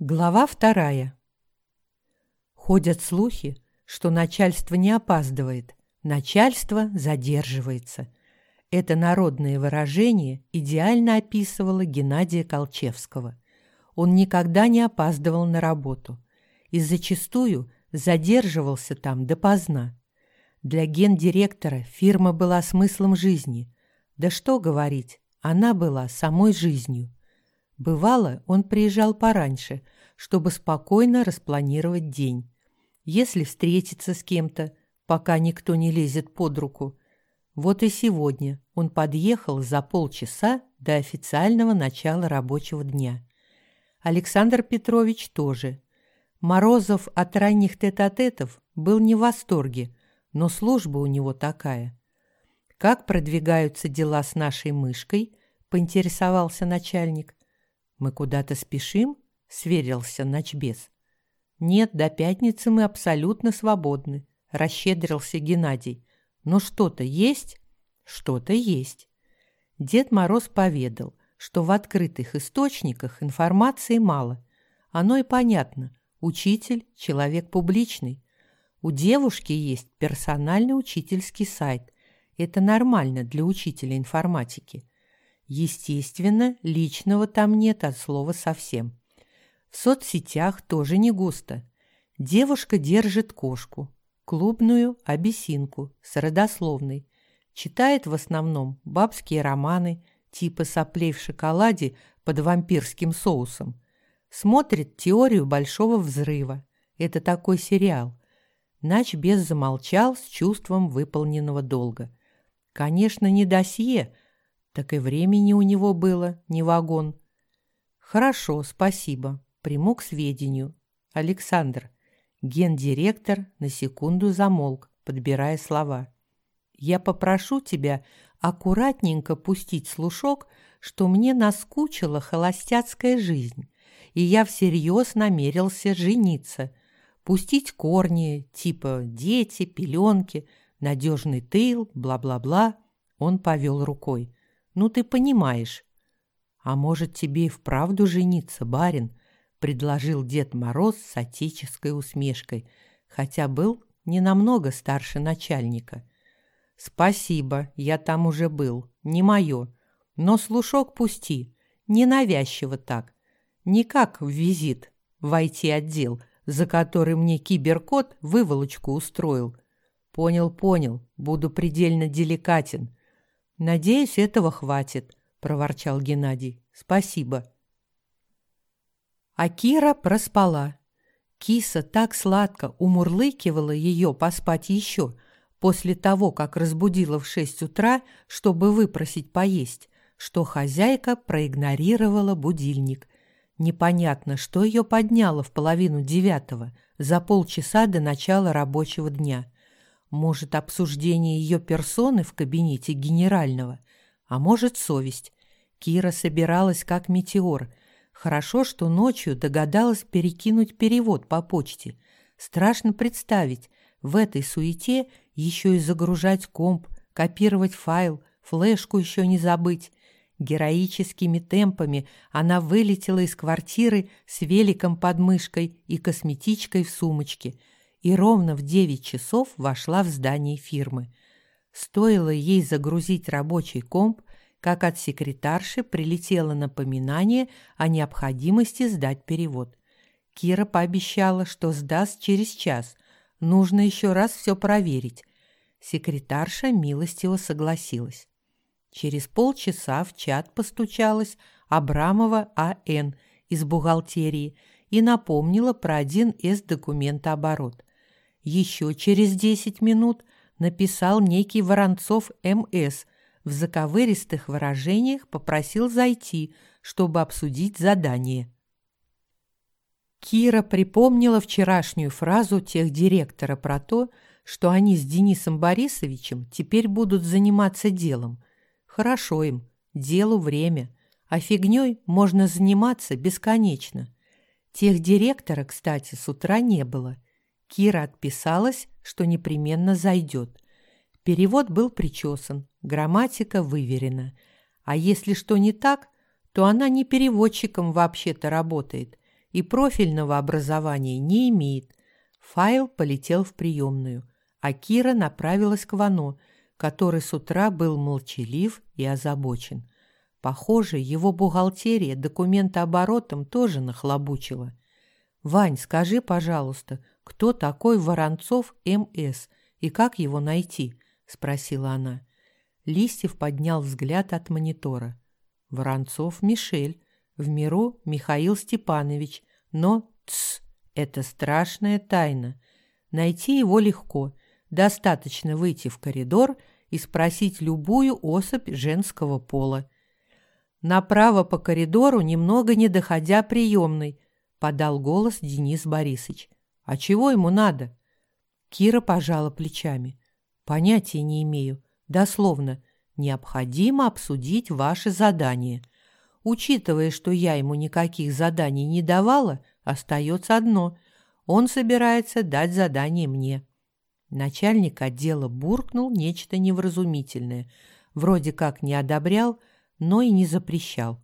Глава вторая. Ходят слухи, что начальство не опаздывает, начальство задерживается. Это народное выражение идеально описывало Геннадия Колчевского. Он никогда не опаздывал на работу и зачастую задерживался там допоздна. Для гендиректора фирма была смыслом жизни. Да что говорить, она была самой жизнью. Бывало, он приезжал пораньше, чтобы спокойно распланировать день. Если встретиться с кем-то, пока никто не лезет под руку. Вот и сегодня он подъехал за полчаса до официального начала рабочего дня. Александр Петрович тоже. Морозов от ранних тет-а-тетов был не в восторге, но служба у него такая. «Как продвигаются дела с нашей мышкой?» – поинтересовался начальник. «Мы куда-то спешим?» — сверился ночбес. «Нет, до пятницы мы абсолютно свободны», — расщедрился Геннадий. «Но что-то есть?» «Что-то есть». Дед Мороз поведал, что в открытых источниках информации мало. Оно и понятно. Учитель – человек публичный. У девушки есть персональный учительский сайт. Это нормально для учителя информатики. Естественно, личного там нет от слова совсем. В соцсетях тоже не густо. Девушка держит кошку, клубную абисинку с родословной. Читает в основном бабские романы типа соплей в шоколаде под вампирским соусом. Смотрит «Теорию большого взрыва». Это такой сериал. Начбез замолчал с чувством выполненного долга. Конечно, не досье – так и времени у него было, не вагон. Хорошо, спасибо. Приму к сведению. Александр. Гендиректор на секунду замолк, подбирая слова. Я попрошу тебя аккуратненько пустить слушок, что мне наскучила холостяцкая жизнь, и я всерьез намерился жениться, пустить корни, типа дети, пеленки, надежный тыл, бла-бла-бла. Он повел рукой. Ну, ты понимаешь. А может, тебе и вправду жениться, барин? предложил Дед Мороз с отеческой усмешкой, хотя был не намного старше начальника. Спасибо, я там уже был, не мое. Но слушок пусти, ненавязчиво так. Не как в визит в IT-отдел, за который мне киберкот выволочку устроил. Понял, понял, буду предельно деликатен. «Надеюсь, этого хватит», – проворчал Геннадий. «Спасибо». А Кира проспала. Киса так сладко умурлыкивала ее поспать еще после того, как разбудила в шесть утра, чтобы выпросить поесть, что хозяйка проигнорировала будильник. Непонятно, что ее подняло в половину девятого, за полчаса до начала рабочего дня – может, обсуждение ее персоны в кабинете генерального, а может, совесть. Кира собиралась как метеор. Хорошо, что ночью догадалась перекинуть перевод по почте. Страшно представить, в этой суете еще и загружать комп, копировать файл, флешку еще не забыть. Героическими темпами она вылетела из квартиры с великом под мышкой и косметичкой в сумочке – и ровно в 9 часов вошла в здание фирмы. Стоило ей загрузить рабочий комп, как от секретарши прилетело напоминание о необходимости сдать перевод. Кира пообещала, что сдаст через час. Нужно еще раз все проверить. Секретарша милостиво согласилась. Через полчаса в чат постучалась Абрамова А.Н. из бухгалтерии и напомнила про один из документооборот. Еще через 10 минут написал некий Воронцов М.С. В заковыристых выражениях попросил зайти, чтобы обсудить задание. Кира припомнила вчерашнюю фразу тех директора про то, что они с Денисом Борисовичем теперь будут заниматься делом. Хорошо им, делу время, а фигней можно заниматься бесконечно. Тех директора, кстати, с утра не было – Кира отписалась, что непременно зайдет. Перевод был причесан, грамматика выверена. А если что не так, то она не переводчиком вообще-то работает. и профильного образования не имеет. Файл полетел в приемную, а Кира направилась к Вано, который с утра был молчалив и озабочен. Похоже, его бухгалтерия документооборотом тоже нахлобучила. «Вань, скажи, пожалуйста, кто такой Воронцов М.С. и как его найти?» – спросила она. Листьев поднял взгляд от монитора. «Воронцов Мишель, в миру Михаил Степанович, но, тс, это страшная тайна. Найти его легко, достаточно выйти в коридор и спросить любую особь женского пола. Направо по коридору, немного не доходя приемной, подал голос Денис Борисович. А чего ему надо? Кира пожала плечами. Понятия не имею. Дословно, необходимо обсудить ваши задания. Учитывая, что я ему никаких заданий не давала, остается одно. Он собирается дать задание мне. Начальник отдела буркнул нечто невразумительное. Вроде как не одобрял, но и не запрещал.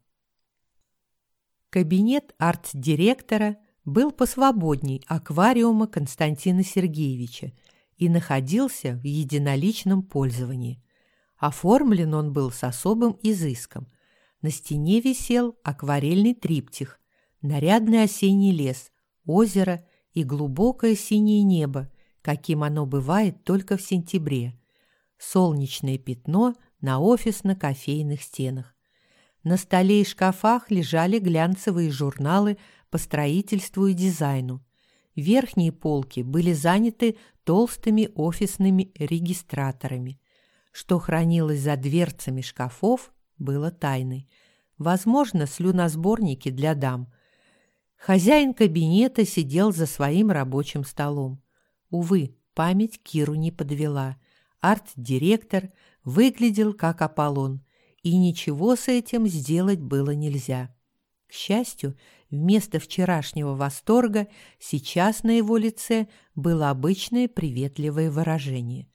Кабинет арт-директора был посвободней аквариума Константина Сергеевича и находился в единоличном пользовании. Оформлен он был с особым изыском. На стене висел акварельный триптих, нарядный осенний лес, озеро и глубокое синее небо, каким оно бывает только в сентябре. Солнечное пятно на офисно-кофейных стенах. На столе и шкафах лежали глянцевые журналы по строительству и дизайну. Верхние полки были заняты толстыми офисными регистраторами. Что хранилось за дверцами шкафов, было тайной. Возможно, слюносборники для дам. Хозяин кабинета сидел за своим рабочим столом. Увы, память Киру не подвела. Арт-директор выглядел как Аполлон, и ничего с этим сделать было нельзя. К счастью, вместо вчерашнего восторга сейчас на его лице было обычное приветливое выражение.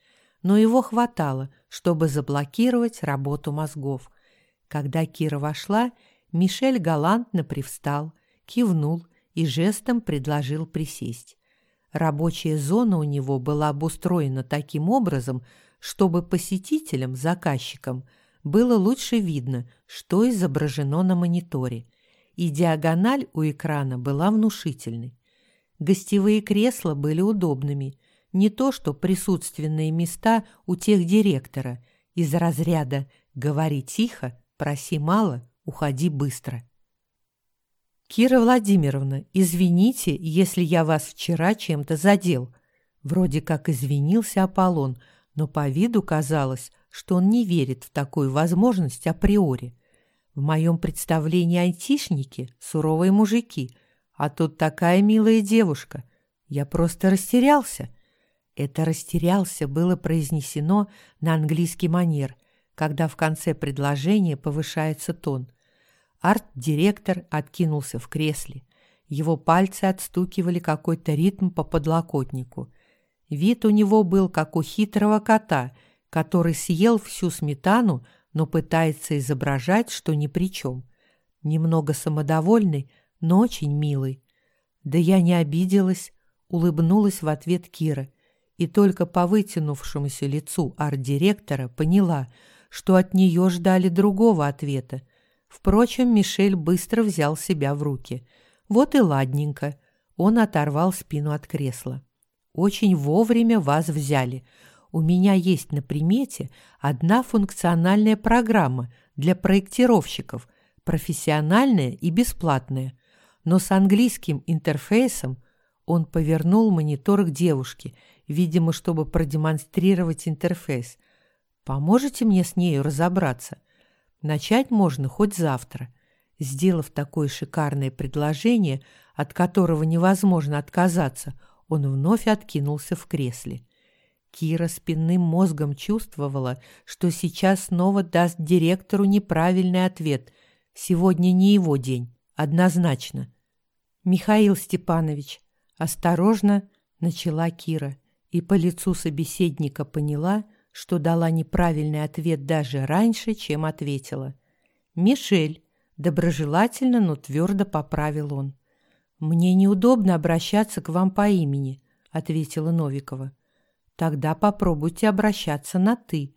Но его хватало, чтобы заблокировать работу мозгов. Когда Кира вошла, Мишель галантно привстал, кивнул и жестом предложил присесть. Рабочая зона у него была обустроена таким образом, чтобы посетителям, заказчикам, было лучше видно, что изображено на мониторе, и диагональ у экрана была внушительной. Гостевые кресла были удобными, не то что присутственные места у тех директора из разряда «говори тихо, проси мало, уходи быстро». «Кира Владимировна, извините, если я вас вчера чем-то задел». Вроде как извинился Аполлон, но по виду казалось, что он не верит в такую возможность априори. В моем представлении айтишники – суровые мужики, а тут такая милая девушка. Я просто растерялся. Это «растерялся» было произнесено на английский манер, когда в конце предложения повышается тон – Арт-директор откинулся в кресле. Его пальцы отстукивали какой-то ритм по подлокотнику. Вид у него был, как у хитрого кота, который съел всю сметану, но пытается изображать, что ни при чем. Немного самодовольный, но очень милый. Да я не обиделась, улыбнулась в ответ Кира, и только по вытянувшемуся лицу арт-директора поняла, что от нее ждали другого ответа, Впрочем, Мишель быстро взял себя в руки. Вот и ладненько. Он оторвал спину от кресла. «Очень вовремя вас взяли. У меня есть на примете одна функциональная программа для проектировщиков, профессиональная и бесплатная. Но с английским интерфейсом он повернул монитор к девушке, видимо, чтобы продемонстрировать интерфейс. «Поможете мне с нею разобраться?» Начать можно хоть завтра. Сделав такое шикарное предложение, от которого невозможно отказаться, он вновь откинулся в кресле. Кира спинным мозгом чувствовала, что сейчас снова даст директору неправильный ответ. Сегодня не его день, однозначно. «Михаил Степанович», — осторожно начала Кира, и по лицу собеседника поняла — что дала неправильный ответ даже раньше, чем ответила. «Мишель», — доброжелательно, но твердо поправил он. «Мне неудобно обращаться к вам по имени», — ответила Новикова. «Тогда попробуйте обращаться на «ты».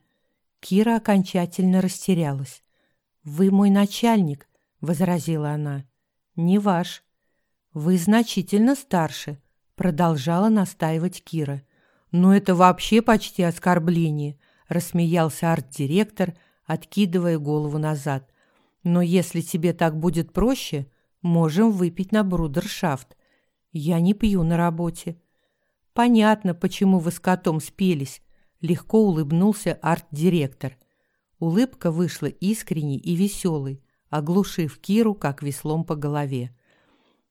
Кира окончательно растерялась. «Вы мой начальник», — возразила она. «Не ваш». «Вы значительно старше», — продолжала настаивать Кира. «Но это вообще почти оскорбление», — рассмеялся арт-директор, откидывая голову назад. «Но если тебе так будет проще, можем выпить на брудершафт. Я не пью на работе». «Понятно, почему вы с котом спелись», — легко улыбнулся арт-директор. Улыбка вышла искренней и веселой, оглушив Киру, как веслом по голове.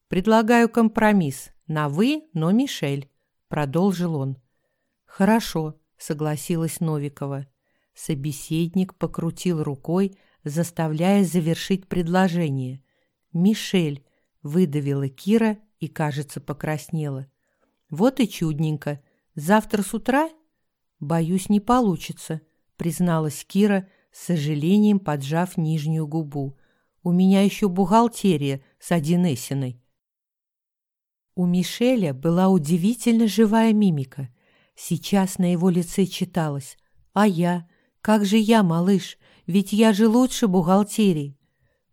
«Предлагаю компромисс. На «вы», но Мишель», — продолжил он. «Хорошо», — согласилась Новикова. Собеседник покрутил рукой, заставляя завершить предложение. «Мишель», — выдавила Кира и, кажется, покраснела. «Вот и чудненько. Завтра с утра?» «Боюсь, не получится», — призналась Кира, с сожалением поджав нижнюю губу. «У меня еще бухгалтерия с Одинесиной». У Мишеля была удивительно живая мимика. Сейчас на его лице читалось «А я? Как же я, малыш? Ведь я же лучше бухгалтерии!»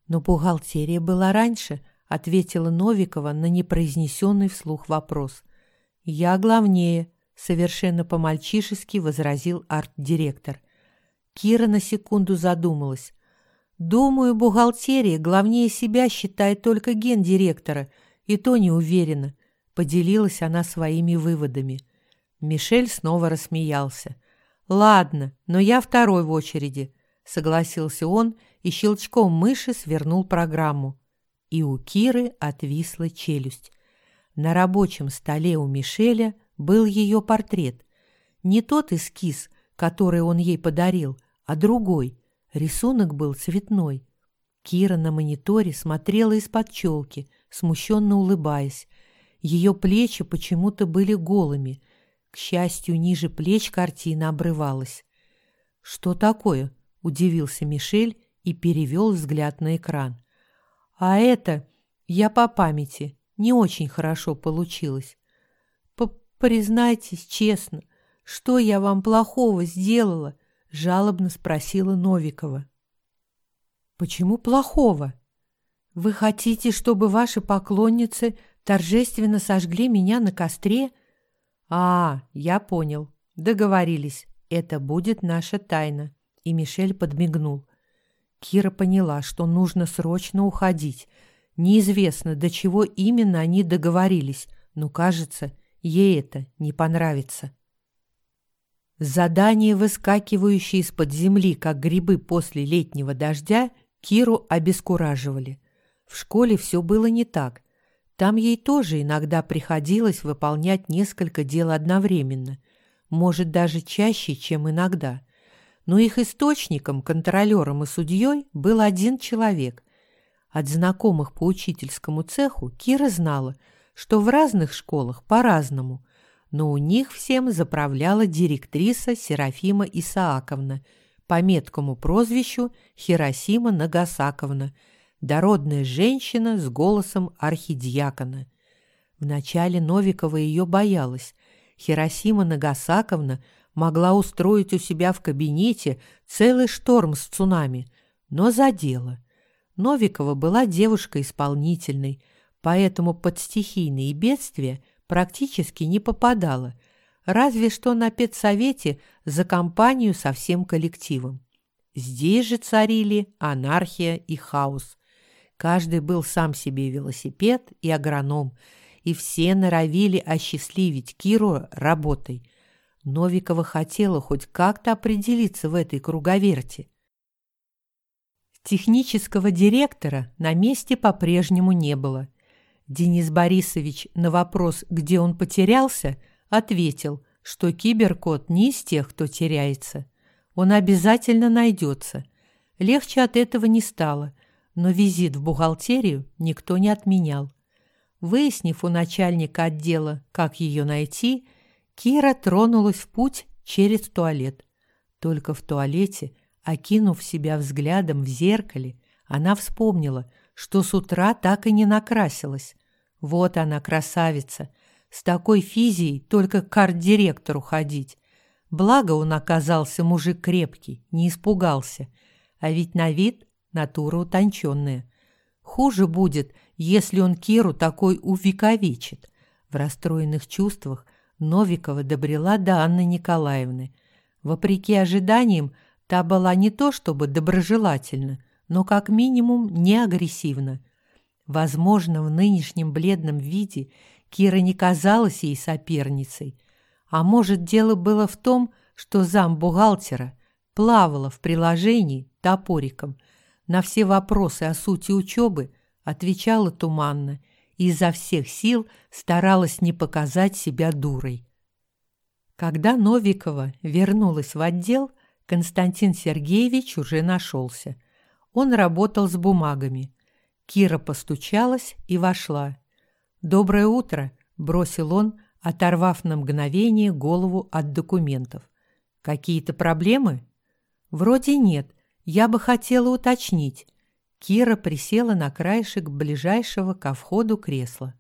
«Но бухгалтерия была раньше», — ответила Новикова на непроизнесенный вслух вопрос. «Я главнее», — совершенно по-мальчишески возразил арт-директор. Кира на секунду задумалась. «Думаю, бухгалтерия главнее себя считает только гендиректора, и то не уверена», — поделилась она своими выводами. Мишель снова рассмеялся. «Ладно, но я второй в очереди», — согласился он и щелчком мыши свернул программу. И у Киры отвисла челюсть. На рабочем столе у Мишеля был ее портрет. Не тот эскиз, который он ей подарил, а другой. Рисунок был цветной. Кира на мониторе смотрела из-под челки, смущенно улыбаясь. Ее плечи почему-то были голыми. К счастью, ниже плеч картина обрывалась. «Что такое?» – удивился Мишель и перевел взгляд на экран. «А это я по памяти. Не очень хорошо получилось. П Признайтесь честно, что я вам плохого сделала?» — жалобно спросила Новикова. «Почему плохого? Вы хотите, чтобы ваши поклонницы торжественно сожгли меня на костре? А, я понял. Договорились. Это будет наша тайна». И Мишель подмигнул. Кира поняла, что нужно срочно уходить. Неизвестно, до чего именно они договорились, но, кажется, ей это не понравится. Задания, выскакивающие из-под земли, как грибы после летнего дождя, Киру обескураживали. В школе все было не так. Там ей тоже иногда приходилось выполнять несколько дел одновременно, может, даже чаще, чем иногда. Но их источником, контролером и судьей был один человек. От знакомых по учительскому цеху Кира знала, что в разных школах по-разному – но у них всем заправляла директриса Серафима Исааковна, по меткому прозвищу Хиросима Нагасаковна, дородная женщина с голосом архидиакона. Вначале Новикова ее боялась. Хиросима Нагасаковна могла устроить у себя в кабинете целый шторм с цунами, но задела. Новикова была девушкой исполнительной, поэтому под стихийные бедствия – практически не попадала, разве что на педсовете за компанию со всем коллективом. Здесь же царили анархия и хаос. Каждый был сам себе велосипед и агроном, и все норовили осчастливить Киру работой. Новикова хотела хоть как-то определиться в этой круговерти. Технического директора на месте по-прежнему не было – Денис Борисович на вопрос, где он потерялся, ответил, что киберкот не из тех, кто теряется. Он обязательно найдется. Легче от этого не стало, но визит в бухгалтерию никто не отменял. Выяснив у начальника отдела, как ее найти, Кира тронулась в путь через туалет. Только в туалете, окинув себя взглядом в зеркале, она вспомнила, что с утра так и не накрасилась. Вот она, красавица. С такой физией только к арт-директору ходить. Благо он оказался мужик крепкий, не испугался. А ведь на вид натура утонченная. Хуже будет, если он Киру такой увековечит. В расстроенных чувствах Новикова добрела до Анны Николаевны. Вопреки ожиданиям, та была не то чтобы доброжелательна, но как минимум не агрессивна. Возможно, в нынешнем бледном виде Кира не казалась ей соперницей. А может, дело было в том, что зам бухгалтера плавала в приложении топориком. На все вопросы о сути учебы отвечала туманно и изо всех сил старалась не показать себя дурой. Когда Новикова вернулась в отдел, Константин Сергеевич уже нашелся. Он работал с бумагами. Кира постучалась и вошла. «Доброе утро!» – бросил он, оторвав на мгновение голову от документов. «Какие-то проблемы?» «Вроде нет. Я бы хотела уточнить». Кира присела на краешек ближайшего ко входу кресла.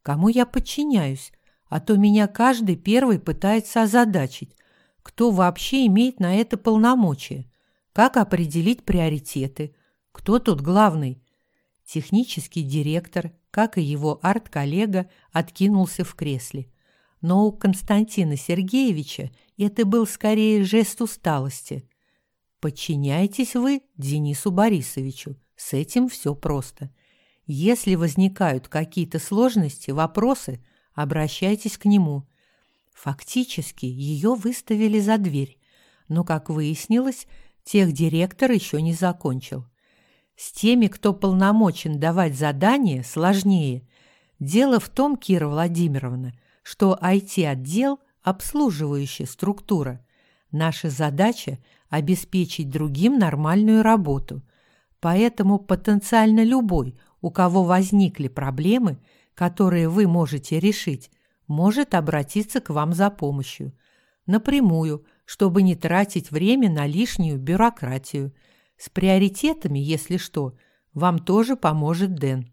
«Кому я подчиняюсь? А то меня каждый первый пытается озадачить. Кто вообще имеет на это полномочия? Как определить приоритеты? Кто тут главный?» Технический директор, как и его арт-коллега, откинулся в кресле. Но у Константина Сергеевича это был скорее жест усталости. «Подчиняйтесь вы Денису Борисовичу. С этим все просто. Если возникают какие-то сложности, вопросы, обращайтесь к нему». Фактически ее выставили за дверь, но, как выяснилось, техдиректор еще не закончил. С теми, кто полномочен давать задания, сложнее. Дело в том, Кира Владимировна, что IT-отдел – обслуживающая структура. Наша задача – обеспечить другим нормальную работу. Поэтому потенциально любой, у кого возникли проблемы, которые вы можете решить, может обратиться к вам за помощью. Напрямую, чтобы не тратить время на лишнюю бюрократию – с приоритетами, если что, вам тоже поможет Дэн.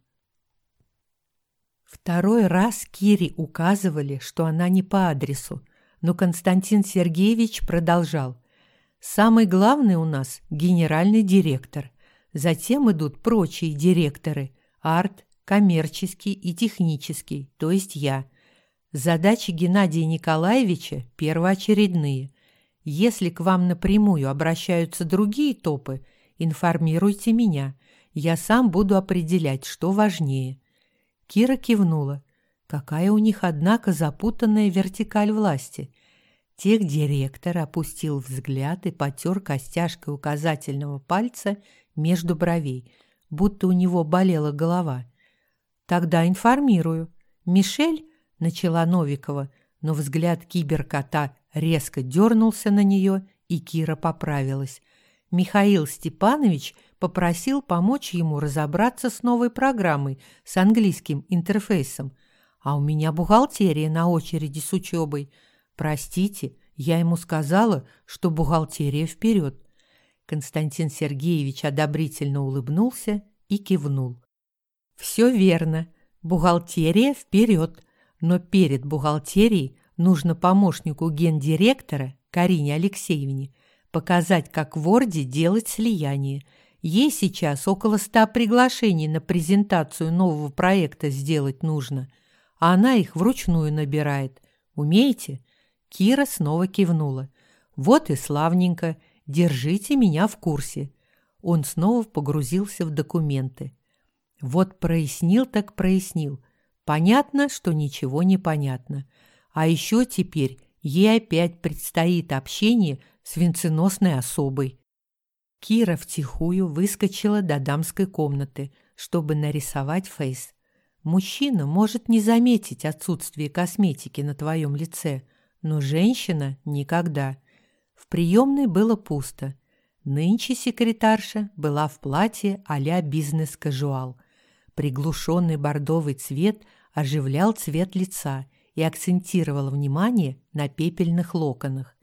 Второй раз Кире указывали, что она не по адресу, но Константин Сергеевич продолжал. «Самый главный у нас – генеральный директор. Затем идут прочие директоры – арт, коммерческий и технический, то есть я. Задачи Геннадия Николаевича первоочередные. Если к вам напрямую обращаются другие топы – Информируйте меня. Я сам буду определять, что важнее». Кира кивнула. Какая у них, однако, запутанная вертикаль власти. Техдиректор опустил взгляд и потер костяшкой указательного пальца между бровей, будто у него болела голова. «Тогда информирую. Мишель?» — начала Новикова, но взгляд киберкота резко дернулся на нее, и Кира поправилась. Михаил Степанович попросил помочь ему разобраться с новой программой с английским интерфейсом. А у меня бухгалтерия на очереди с учебой. Простите, я ему сказала, что бухгалтерия вперед. Константин Сергеевич одобрительно улыбнулся и кивнул. Все верно. Бухгалтерия вперед. Но перед бухгалтерией нужно помощнику гендиректора Карине Алексеевне показать, как в Орде делать слияние. Ей сейчас около ста приглашений на презентацию нового проекта сделать нужно, а она их вручную набирает. Умеете?» Кира снова кивнула. «Вот и славненько. Держите меня в курсе». Он снова погрузился в документы. Вот прояснил так прояснил. Понятно, что ничего не понятно. А еще теперь ей опять предстоит общение с венценосной особой. Кира втихую выскочила до дамской комнаты, чтобы нарисовать фейс. Мужчина может не заметить отсутствие косметики на твоем лице, но женщина – никогда. В приемной было пусто. Нынче секретарша была в платье а-ля бизнес-кажуал. Приглушенный бордовый цвет оживлял цвет лица и акцентировал внимание на пепельных локонах.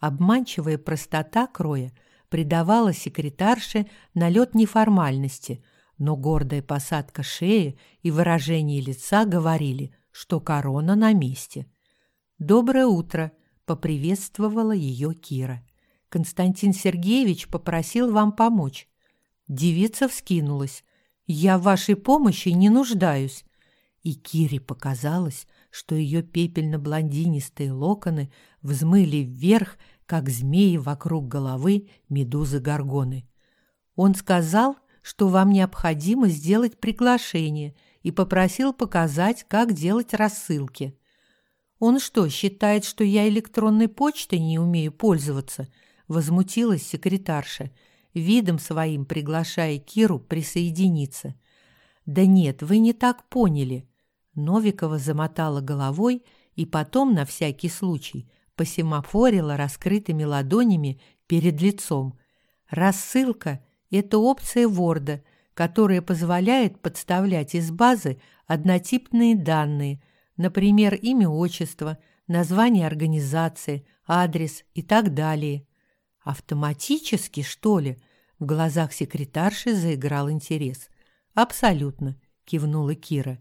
Обманчивая простота кроя придавала секретарше налет неформальности, но гордая посадка шеи и выражение лица говорили, что корона на месте. «Доброе утро!» — поприветствовала ее Кира. «Константин Сергеевич попросил вам помочь». Девица вскинулась. «Я вашей помощи не нуждаюсь». И Кире показалось, что ее пепельно-блондинистые локоны взмыли вверх, как змеи вокруг головы медузы-горгоны. Он сказал, что вам необходимо сделать приглашение и попросил показать, как делать рассылки. Он что, считает, что я электронной почтой не умею пользоваться? Возмутилась секретарша, видом своим приглашая Киру присоединиться. Да нет, вы не так поняли. Новикова замотала головой и потом, на всякий случай, посемафорила раскрытыми ладонями перед лицом. Рассылка – это опция Word, которая позволяет подставлять из базы однотипные данные, например, имя, отчество, название организации, адрес и так далее. Автоматически, что ли? В глазах секретарши заиграл интерес. Абсолютно, кивнула Кира.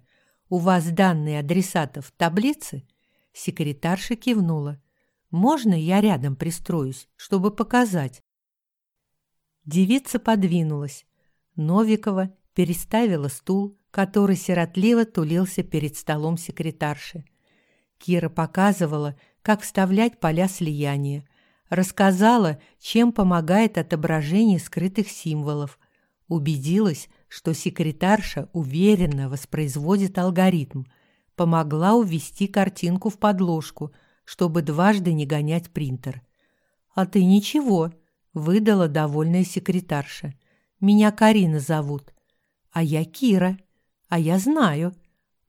У вас данные адресатов в таблице? Секретарша кивнула. Можно я рядом пристроюсь, чтобы показать? Девица подвинулась. Новикова переставила стул, который сиротливо тулился перед столом секретарши. Кира показывала, как вставлять поля слияния, рассказала, чем помогает отображение скрытых символов, убедилась, что секретарша уверенно воспроизводит алгоритм, помогла уввести картинку в подложку, чтобы дважды не гонять принтер. «А ты ничего», — выдала довольная секретарша. «Меня Карина зовут». «А я Кира. А я знаю».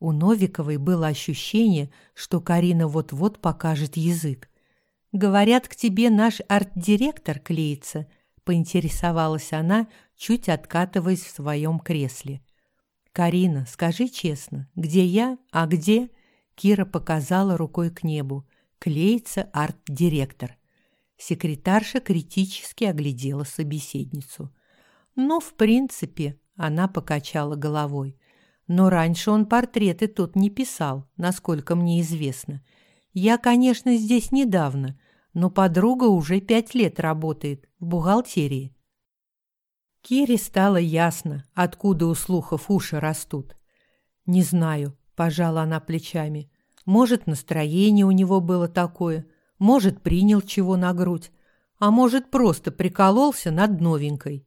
У Новиковой было ощущение, что Карина вот-вот покажет язык. «Говорят, к тебе наш арт-директор клеится», — поинтересовалась она, чуть откатываясь в своем кресле. «Карина, скажи честно, где я, а где...» Кира показала рукой к небу. «Клеится арт-директор». Секретарша критически оглядела собеседницу. «Ну, в принципе», — она покачала головой. «Но раньше он портреты тут не писал, насколько мне известно. Я, конечно, здесь недавно, но подруга уже пять лет работает в бухгалтерии. Кире стало ясно, откуда у слухов уши растут. «Не знаю», – пожала она плечами. «Может, настроение у него было такое, может, принял чего на грудь, а может, просто прикололся над новенькой».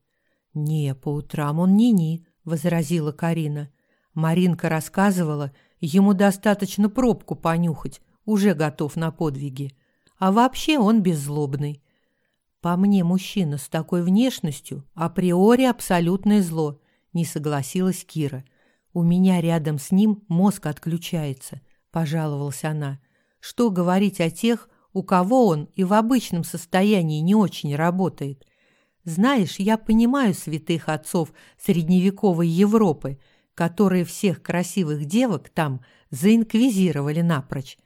«Не, по утрам он ни-ни», – возразила Карина. Маринка рассказывала, ему достаточно пробку понюхать, уже готов на подвиги. А вообще он беззлобный. По мне, мужчина с такой внешностью априори абсолютное зло, не согласилась Кира. У меня рядом с ним мозг отключается, пожаловалась она. Что говорить о тех, у кого он и в обычном состоянии не очень работает? Знаешь, я понимаю святых отцов средневековой Европы, которые всех красивых девок там заинквизировали напрочь.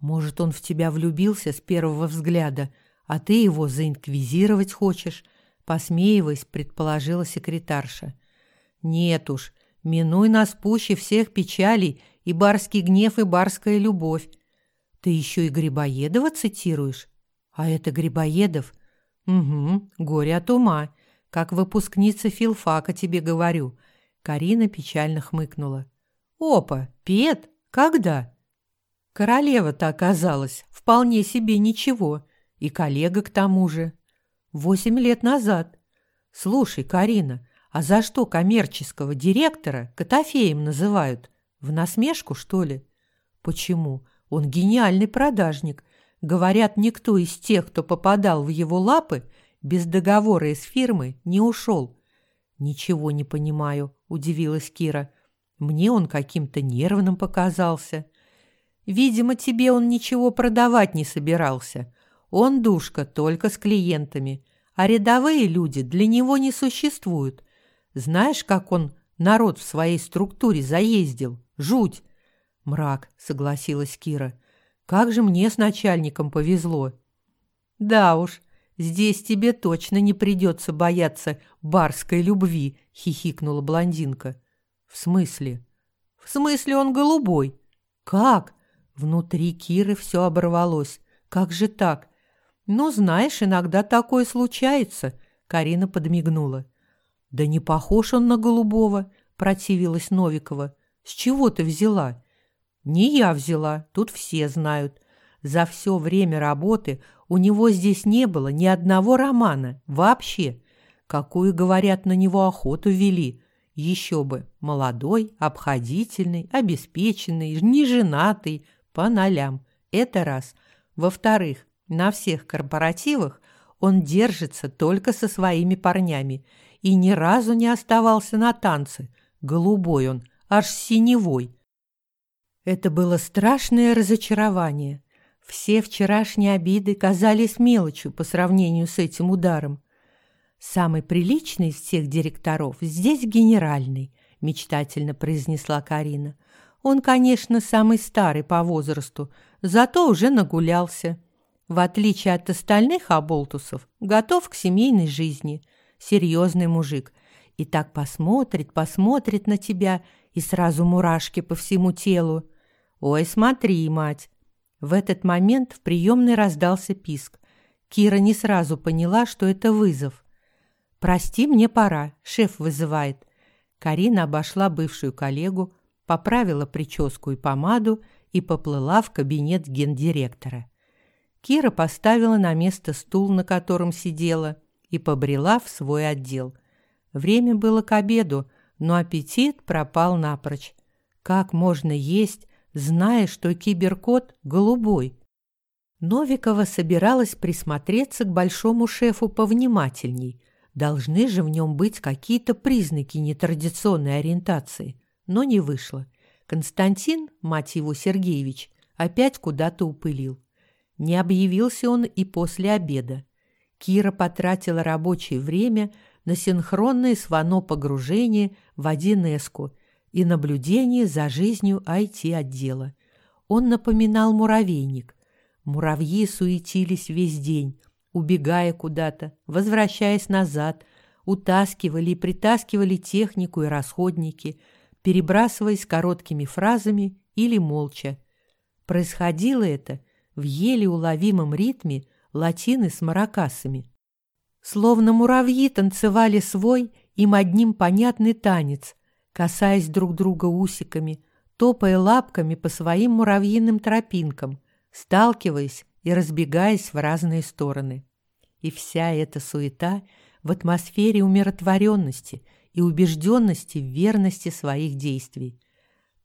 Может, он в тебя влюбился с первого взгляда, а ты его заинквизировать хочешь?» Посмеиваясь, предположила секретарша. «Нет уж, минуй нас пуще всех печалей и барский гнев, и барская любовь. Ты еще и Грибоедова цитируешь? А это Грибоедов? Угу, горе от ума. Как выпускница филфака тебе говорю». Карина печально хмыкнула. «Опа, Пет, когда?» Королева-то оказалась вполне себе ничего, и коллега к тому же. Восемь лет назад. Слушай, Карина, а за что коммерческого директора Котофеем называют? В насмешку, что ли? Почему? Он гениальный продажник. Говорят, никто из тех, кто попадал в его лапы, без договора из фирмы не ушел. Ничего не понимаю, удивилась Кира. Мне он каким-то нервным показался. Видимо, тебе он ничего продавать не собирался. Он душка только с клиентами, а рядовые люди для него не существуют. Знаешь, как он народ в своей структуре заездил? Жуть!» «Мрак», — согласилась Кира. «Как же мне с начальником повезло!» «Да уж, здесь тебе точно не придется бояться барской любви», — хихикнула блондинка. «В смысле?» «В смысле он голубой». «Как?» Внутри Киры все оборвалось. «Как же так?» «Ну, знаешь, иногда такое случается», — Карина подмигнула. «Да не похож он на голубого», — противилась Новикова. «С чего ты взяла?» «Не я взяла, тут все знают. За все время работы у него здесь не было ни одного романа, вообще. Какую, говорят, на него охоту вели. Еще бы, молодой, обходительный, обеспеченный, неженатый, по нолям. Это раз. Во-вторых, на всех корпоративах он держится только со своими парнями и ни разу не оставался на танцы. Голубой он, аж синевой. Это было страшное разочарование. Все вчерашние обиды казались мелочью по сравнению с этим ударом. «Самый приличный из всех директоров здесь генеральный», – мечтательно произнесла Карина. «Он, конечно, самый старый по возрасту, зато уже нагулялся. В отличие от остальных оболтусов, готов к семейной жизни. Серьезный мужик. И так посмотрит, посмотрит на тебя, и сразу мурашки по всему телу. Ой, смотри, мать, в этот момент в приемной раздался писк. Кира не сразу поняла, что это вызов. «Прости, мне пора, шеф вызывает». Карина обошла бывшую коллегу, поправила прическу и помаду и поплыла в кабинет гендиректора. Кира поставила на место стул, на котором сидела, и побрела в свой отдел. Время было к обеду, но аппетит пропал напрочь. Как можно есть, зная, что киберкот голубой. Новикова собиралась присмотреться к большому шефу повнимательней. Должны же в нем быть какие-то признаки нетрадиционной ориентации. Но не вышло. Константин, мать его Сергеевич, опять куда-то упылил. Не объявился он и после обеда. Кира потратила рабочее время на синхронное с Вано погружение в 1С и наблюдение за жизнью IT-отдела. Он напоминал муравейник. Муравьи суетились весь день, убегая куда-то, возвращаясь назад, утаскивали и притаскивали технику и расходники, перебрасываясь короткими фразами или молча. Происходило это в еле уловимом ритме латины с маракасами. Словно муравьи танцевали свой им одним понятный танец, касаясь друг друга усиками, топая лапками по своим муравьиным тропинкам, сталкиваясь и разбегаясь в разные стороны. И вся эта суета в атмосфере умиротворенности и убежденности в верности своих действий.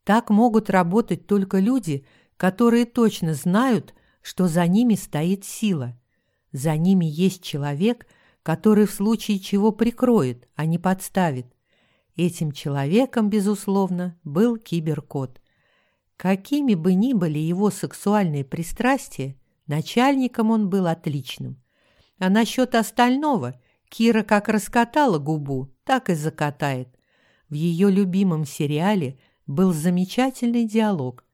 Так могут работать только люди, которые точно знают, что за ними стоит сила. За ними есть человек, который в случае чего прикроет, а не подставит. Этим человеком, безусловно, был киберкот. Какими бы ни были его сексуальные пристрастия, начальником он был отличным. А насчет остального Кира как раскатала губу, так и закатает. В ее любимом сериале был замечательный диалог.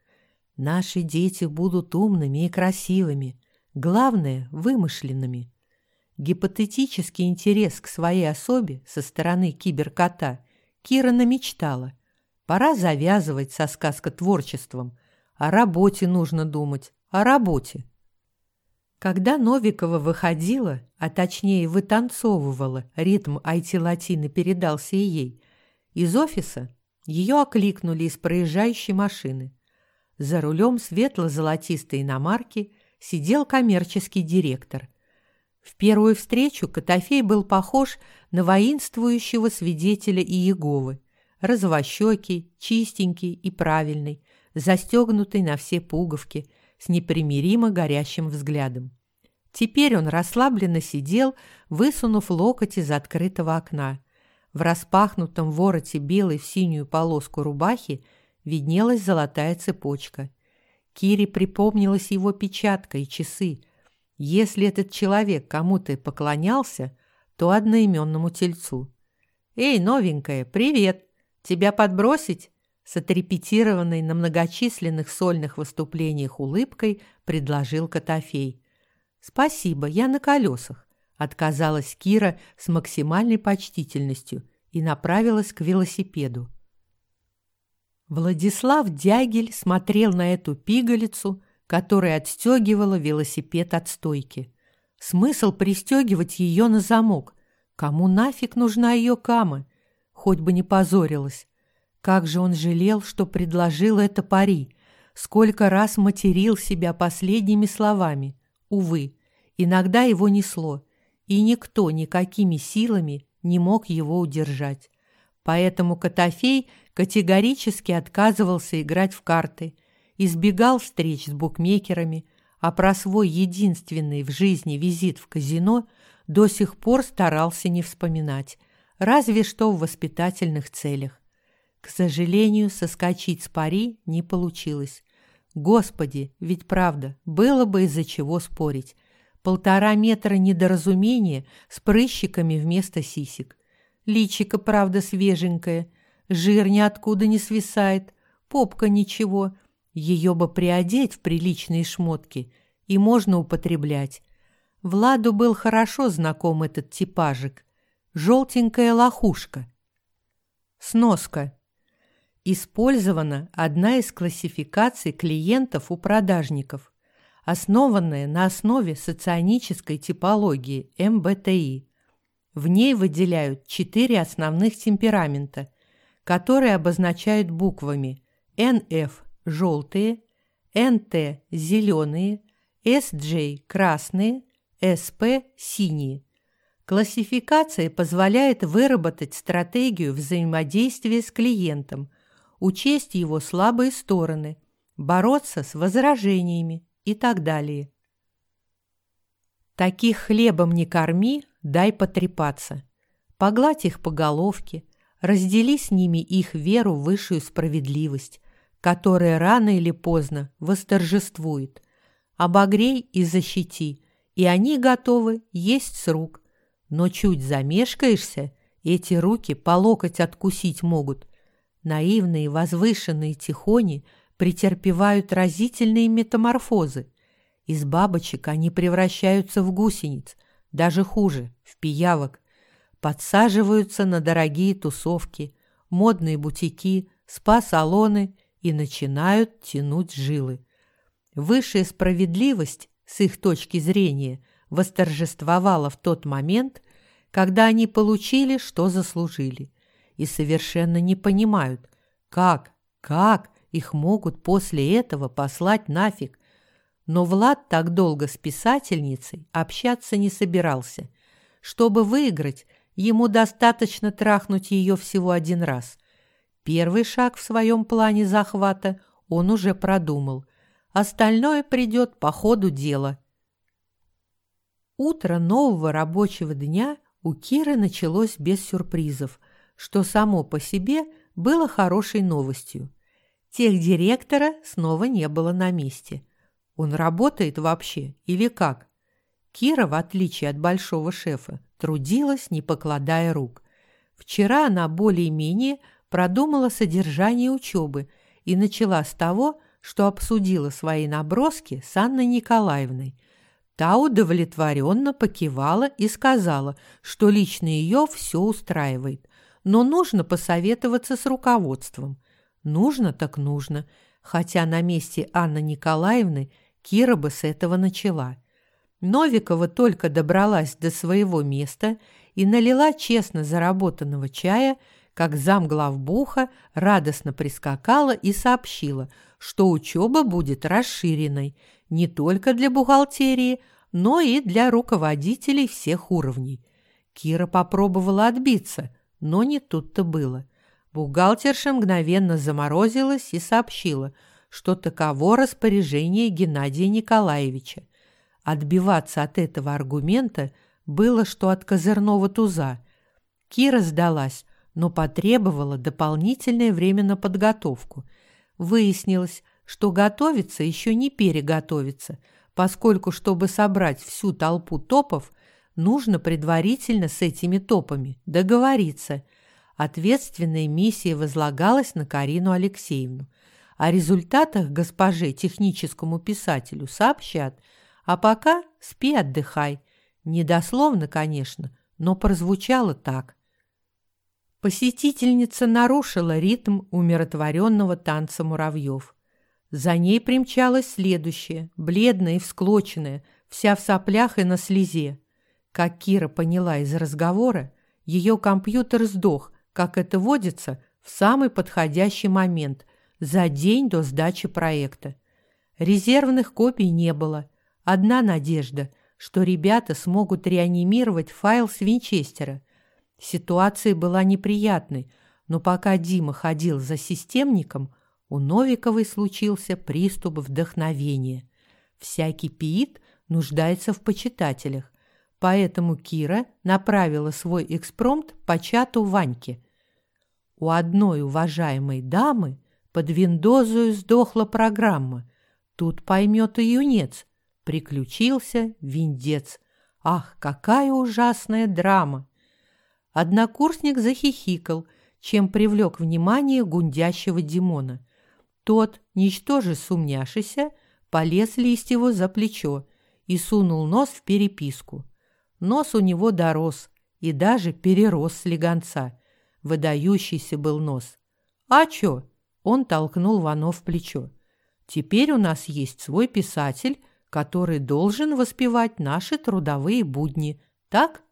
«Наши дети будут умными и красивыми, главное – вымышленными». Гипотетический интерес к своей особе со стороны киберкота Кира намечтала. Пора завязывать со сказкотворчеством. О работе нужно думать, о работе. Когда Новикова выходила, а точнее вытанцовывала, ритм IT-латины передался и ей, из офиса ее окликнули из проезжающей машины. За рулем светло-золотистой иномарки сидел коммерческий директор. В первую встречу Котофей был похож на воинствующего свидетеля Иеговы, розовощекий, чистенький и правильный, застегнутый на все пуговки, с непримиримо горящим взглядом. Теперь он расслабленно сидел, высунув локоть из открытого окна. В распахнутом вороте белой в синюю полоску рубахи виднелась золотая цепочка. Кире припомнилась его печатка и часы. Если этот человек кому-то поклонялся, то одноименному тельцу. «Эй, новенькая, привет! Тебя подбросить?» С отрепетированной на многочисленных сольных выступлениях улыбкой предложил Котофей. «Спасибо, я на колесах», отказалась Кира с максимальной почтительностью и направилась к велосипеду. Владислав Дягель смотрел на эту пигалицу, которая отстегивала велосипед от стойки. Смысл пристегивать ее на замок? Кому нафиг нужна ее кама? Хоть бы не позорилась. Как же он жалел, что предложил это пари. Сколько раз материл себя последними словами. Увы, иногда его несло, и никто никакими силами не мог его удержать. Поэтому Котофей категорически отказывался играть в карты, избегал встреч с букмекерами, а про свой единственный в жизни визит в казино до сих пор старался не вспоминать, разве что в воспитательных целях. К сожалению, соскочить с пари не получилось. Господи, ведь правда, было бы из-за чего спорить. Полтора метра недоразумения с прыщиками вместо сисек. Личико, правда, свеженькое, жир ниоткуда не свисает, попка ничего. Ее бы приодеть в приличные шмотки, и можно употреблять. Владу был хорошо знаком этот типажик. Желтенькая лохушка. Сноска. Использована одна из классификаций клиентов у продажников, основанная на основе соционической типологии МБТИ. В ней выделяют четыре основных темперамента, которые обозначают буквами НФ – желтые, НТ – зеленые, СJ – красные, СП – синие. Классификация позволяет выработать стратегию взаимодействия с клиентом, учесть его слабые стороны, бороться с возражениями и так далее. Таких хлебом не корми, дай потрепаться. Погладь их по головке, раздели с ними их веру в высшую справедливость, которая рано или поздно восторжествует. Обогрей и защити, и они готовы есть с рук. Но чуть замешкаешься, эти руки по локоть откусить могут. Наивные возвышенные тихони претерпевают разительные метаморфозы. Из бабочек они превращаются в гусениц, даже хуже, в пиявок. Подсаживаются на дорогие тусовки, модные бутики, спа-салоны и начинают тянуть жилы. Высшая справедливость, с их точки зрения, восторжествовала в тот момент, когда они получили, что заслужили, и совершенно не понимают, как, как их могут после этого послать нафиг, но Влад так долго с писательницей общаться не собирался. Чтобы выиграть, ему достаточно трахнуть ее всего один раз. Первый шаг в своем плане захвата он уже продумал. Остальное придет по ходу дела. Утро нового рабочего дня у Киры началось без сюрпризов, что само по себе было хорошей новостью. Тех директора снова не было на месте. Он работает вообще или как? Кира, в отличие от большого шефа, трудилась, не покладая рук. Вчера она более-менее продумала содержание учебы и начала с того, что обсудила свои наброски с Анной Николаевной. Та удовлетворенно покивала и сказала, что лично ее все устраивает, но нужно посоветоваться с руководством. Нужно так нужно, хотя на месте Анны Николаевны – Кира бы с этого начала. Новикова только добралась до своего места и налила честно заработанного чая, как замглавбуха радостно прискакала и сообщила, что учеба будет расширенной не только для бухгалтерии, но и для руководителей всех уровней. Кира попробовала отбиться, но не тут-то было. Бухгалтерша мгновенно заморозилась и сообщила – что таково распоряжение Геннадия Николаевича. Отбиваться от этого аргумента было, что от козырного туза. Кира сдалась, но потребовала дополнительное время на подготовку. Выяснилось, что готовиться еще не переготовиться, поскольку, чтобы собрать всю толпу топов, нужно предварительно с этими топами договориться. Ответственная миссия возлагалась на Карину Алексеевну. О результатах госпоже техническому писателю сообщат, а пока спи, отдыхай. Недословно, конечно, но прозвучало так. Посетительница нарушила ритм умиротворенного танца муравьев. За ней примчалась следующая, бледная и всклоченная, вся в соплях и на слезе. Как Кира поняла из разговора, ее компьютер сдох, как это водится, в самый подходящий момент, за день до сдачи проекта. Резервных копий не было. Одна надежда, что ребята смогут реанимировать файл с Винчестера. Ситуация была неприятной, но пока Дима ходил за системником, у Новиковой случился приступ вдохновения. Всякий пиит нуждается в почитателях, поэтому Кира направила свой экспромт по чату Ваньке. У одной уважаемой дамы под виндозою сдохла программа. Тут поймет и юнец. Приключился виндец. Ах, какая ужасная драма! Однокурсник захихикал, чем привлек внимание гундящего Димона. Тот, ничтоже сумняшися, полез его за плечо и сунул нос в переписку. Нос у него дорос и даже перерос слегонца. Выдающийся был нос. «А чё?» – он толкнул Вано в плечо. «Теперь у нас есть свой писатель, который должен воспевать наши трудовые будни. Так?»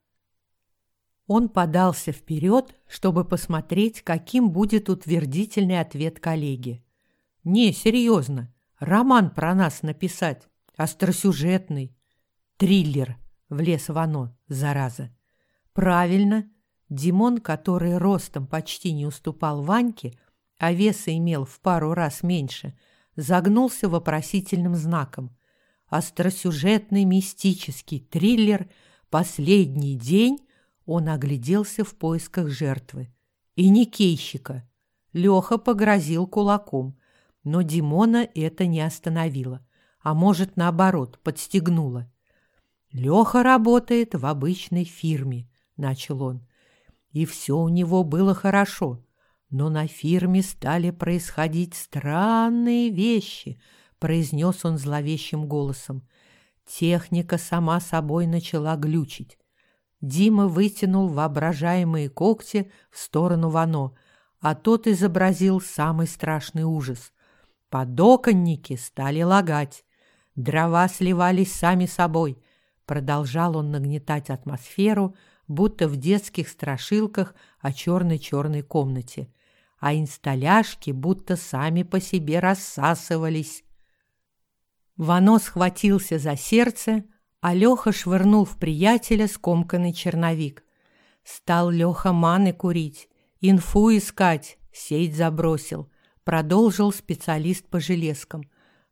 Он подался вперед, чтобы посмотреть, каким будет утвердительный ответ коллеги. «Не, серьезно. Роман про нас написать. Остросюжетный. Триллер», — влез в оно, зараза. «Правильно». Димон, который ростом почти не уступал Ваньке, а веса имел в пару раз меньше, загнулся вопросительным знаком. Остросюжетный мистический триллер «Последний день» Он огляделся в поисках жертвы. И Никейщика. Леха погрозил кулаком, но Димона это не остановило, а может, наоборот, подстегнуло. «Леха работает в обычной фирме», — начал он. «И все у него было хорошо, но на фирме стали происходить странные вещи», — произнес он зловещим голосом. Техника сама собой начала глючить. Дима вытянул воображаемые когти в сторону Вано, а тот изобразил самый страшный ужас. Подоконники стали лагать. Дрова сливались сами собой. Продолжал он нагнетать атмосферу, будто в детских страшилках о черной-черной комнате. А инсталляшки будто сами по себе рассасывались. Вано схватился за сердце, а Леха швырнул в приятеля скомканный черновик. Стал Леха маны курить, инфу искать, сеть забросил. Продолжил специалист по железкам.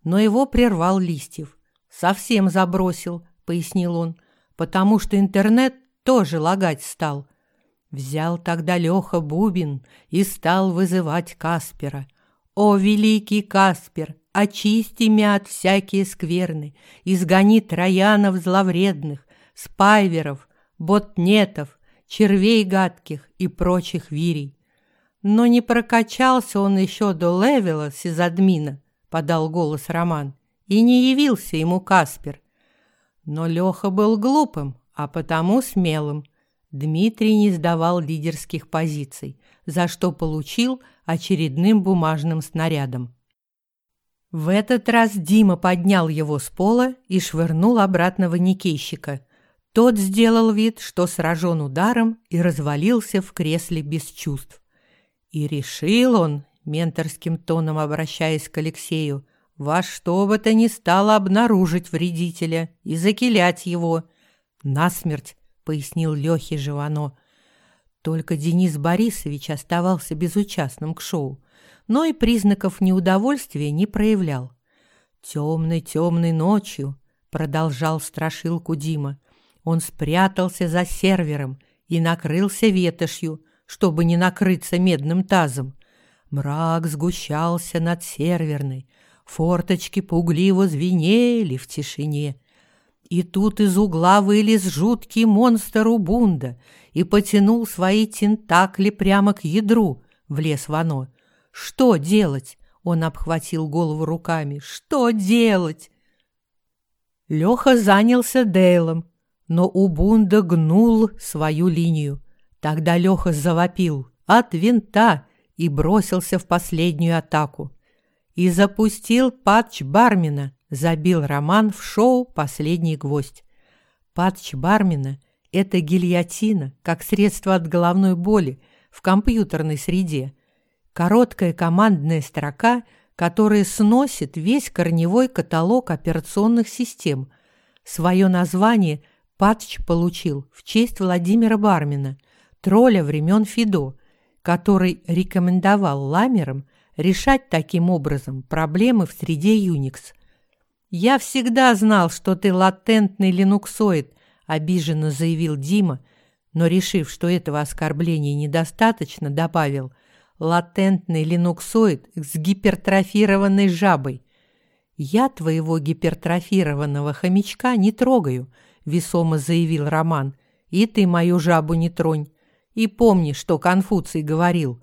Но его прервал Листьев. «Совсем забросил», — пояснил он, «потому что интернет тоже лагать стал». Взял тогда Леха бубен и стал вызывать Каспера. «О, великий Каспер, очисти мя от всякие скверны, изгони троянов зловредных, спайверов, ботнетов, червей гадких и прочих вирей. Но не прокачался он еще до левела сизадмина, подал голос Роман, и не явился ему Каспер. Но Леха был глупым, а потому смелым. Дмитрий не сдавал лидерских позиций, за что получил очередным бумажным снарядом. В этот раз Дима поднял его с пола и швырнул обратно в никейщика. Тот сделал вид, что сражен ударом и развалился в кресле без чувств. И решил он, менторским тоном обращаясь к Алексею, во что бы то ни стало обнаружить вредителя и закилять его. «Насмерть», — пояснил Лёхе Живано. Только Денис Борисович оставался безучастным к шоу но и признаков неудовольствия не проявлял. «Темной-темной ночью», — продолжал страшилку Дима, он спрятался за сервером и накрылся ветошью, чтобы не накрыться медным тазом. Мрак сгущался над серверной, форточки пугливо звенели в тишине. И тут из угла вылез жуткий монстр Убунда и потянул свои тентакли прямо к ядру, влез в оно. Что делать? Он обхватил голову руками. Что делать? Леха занялся Дейлом, но Убунда гнул свою линию. Тогда Леха завопил «От винта!» и бросился в последнюю атаку. И запустил патч Бармина, забил Роман в шоу «Последний гвоздь». Патч Бармина – это гильотина, как средство от головной боли в компьютерной среде. Короткая командная строка, которая сносит весь корневой каталог операционных систем. Свое название Патч получил в честь Владимира Бармина, тролля времен Фидо, который рекомендовал ламерам решать таким образом проблемы в среде Unix. «Я всегда знал, что ты латентный линуксоид», – обиженно заявил Дима, но, решив, что этого оскорбления недостаточно, добавил «латентный линуксоид с гипертрофированной жабой». «Я твоего гипертрофированного хомячка не трогаю», – весомо заявил Роман, – «и ты мою жабу не тронь. И помни, что Конфуций говорил,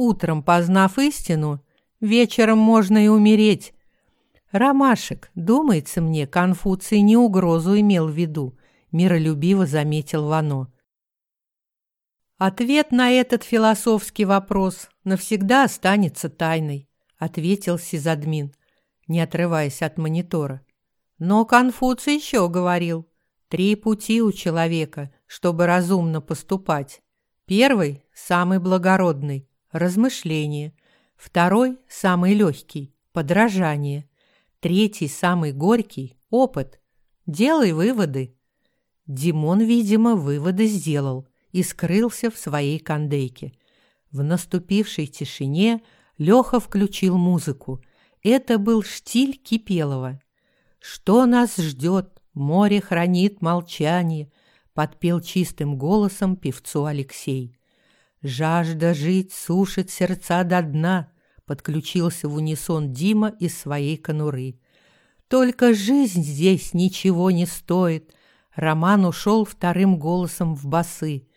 утром познав истину, вечером можно и умереть. Ромашек, думается мне, Конфуций не угрозу имел в виду, миролюбиво заметил Вано. Ответ на этот философский вопрос навсегда останется тайной, ответил Сизадмин, не отрываясь от монитора. Но Конфуций еще говорил, три пути у человека, чтобы разумно поступать. Первый, самый благородный – размышление. Второй, самый легкий – подражание. Третий, самый горький – опыт. Делай выводы. Димон, видимо, выводы сделал и скрылся в своей кондейке. В наступившей тишине Леха включил музыку. Это был штиль Кипелова. «Что нас ждет? Море хранит молчание подпел чистым голосом певцу Алексей. «Жажда жить сушит сердца до дна», подключился в унисон Дима из своей конуры. «Только жизнь здесь ничего не стоит», Роман ушел вторым голосом в басы.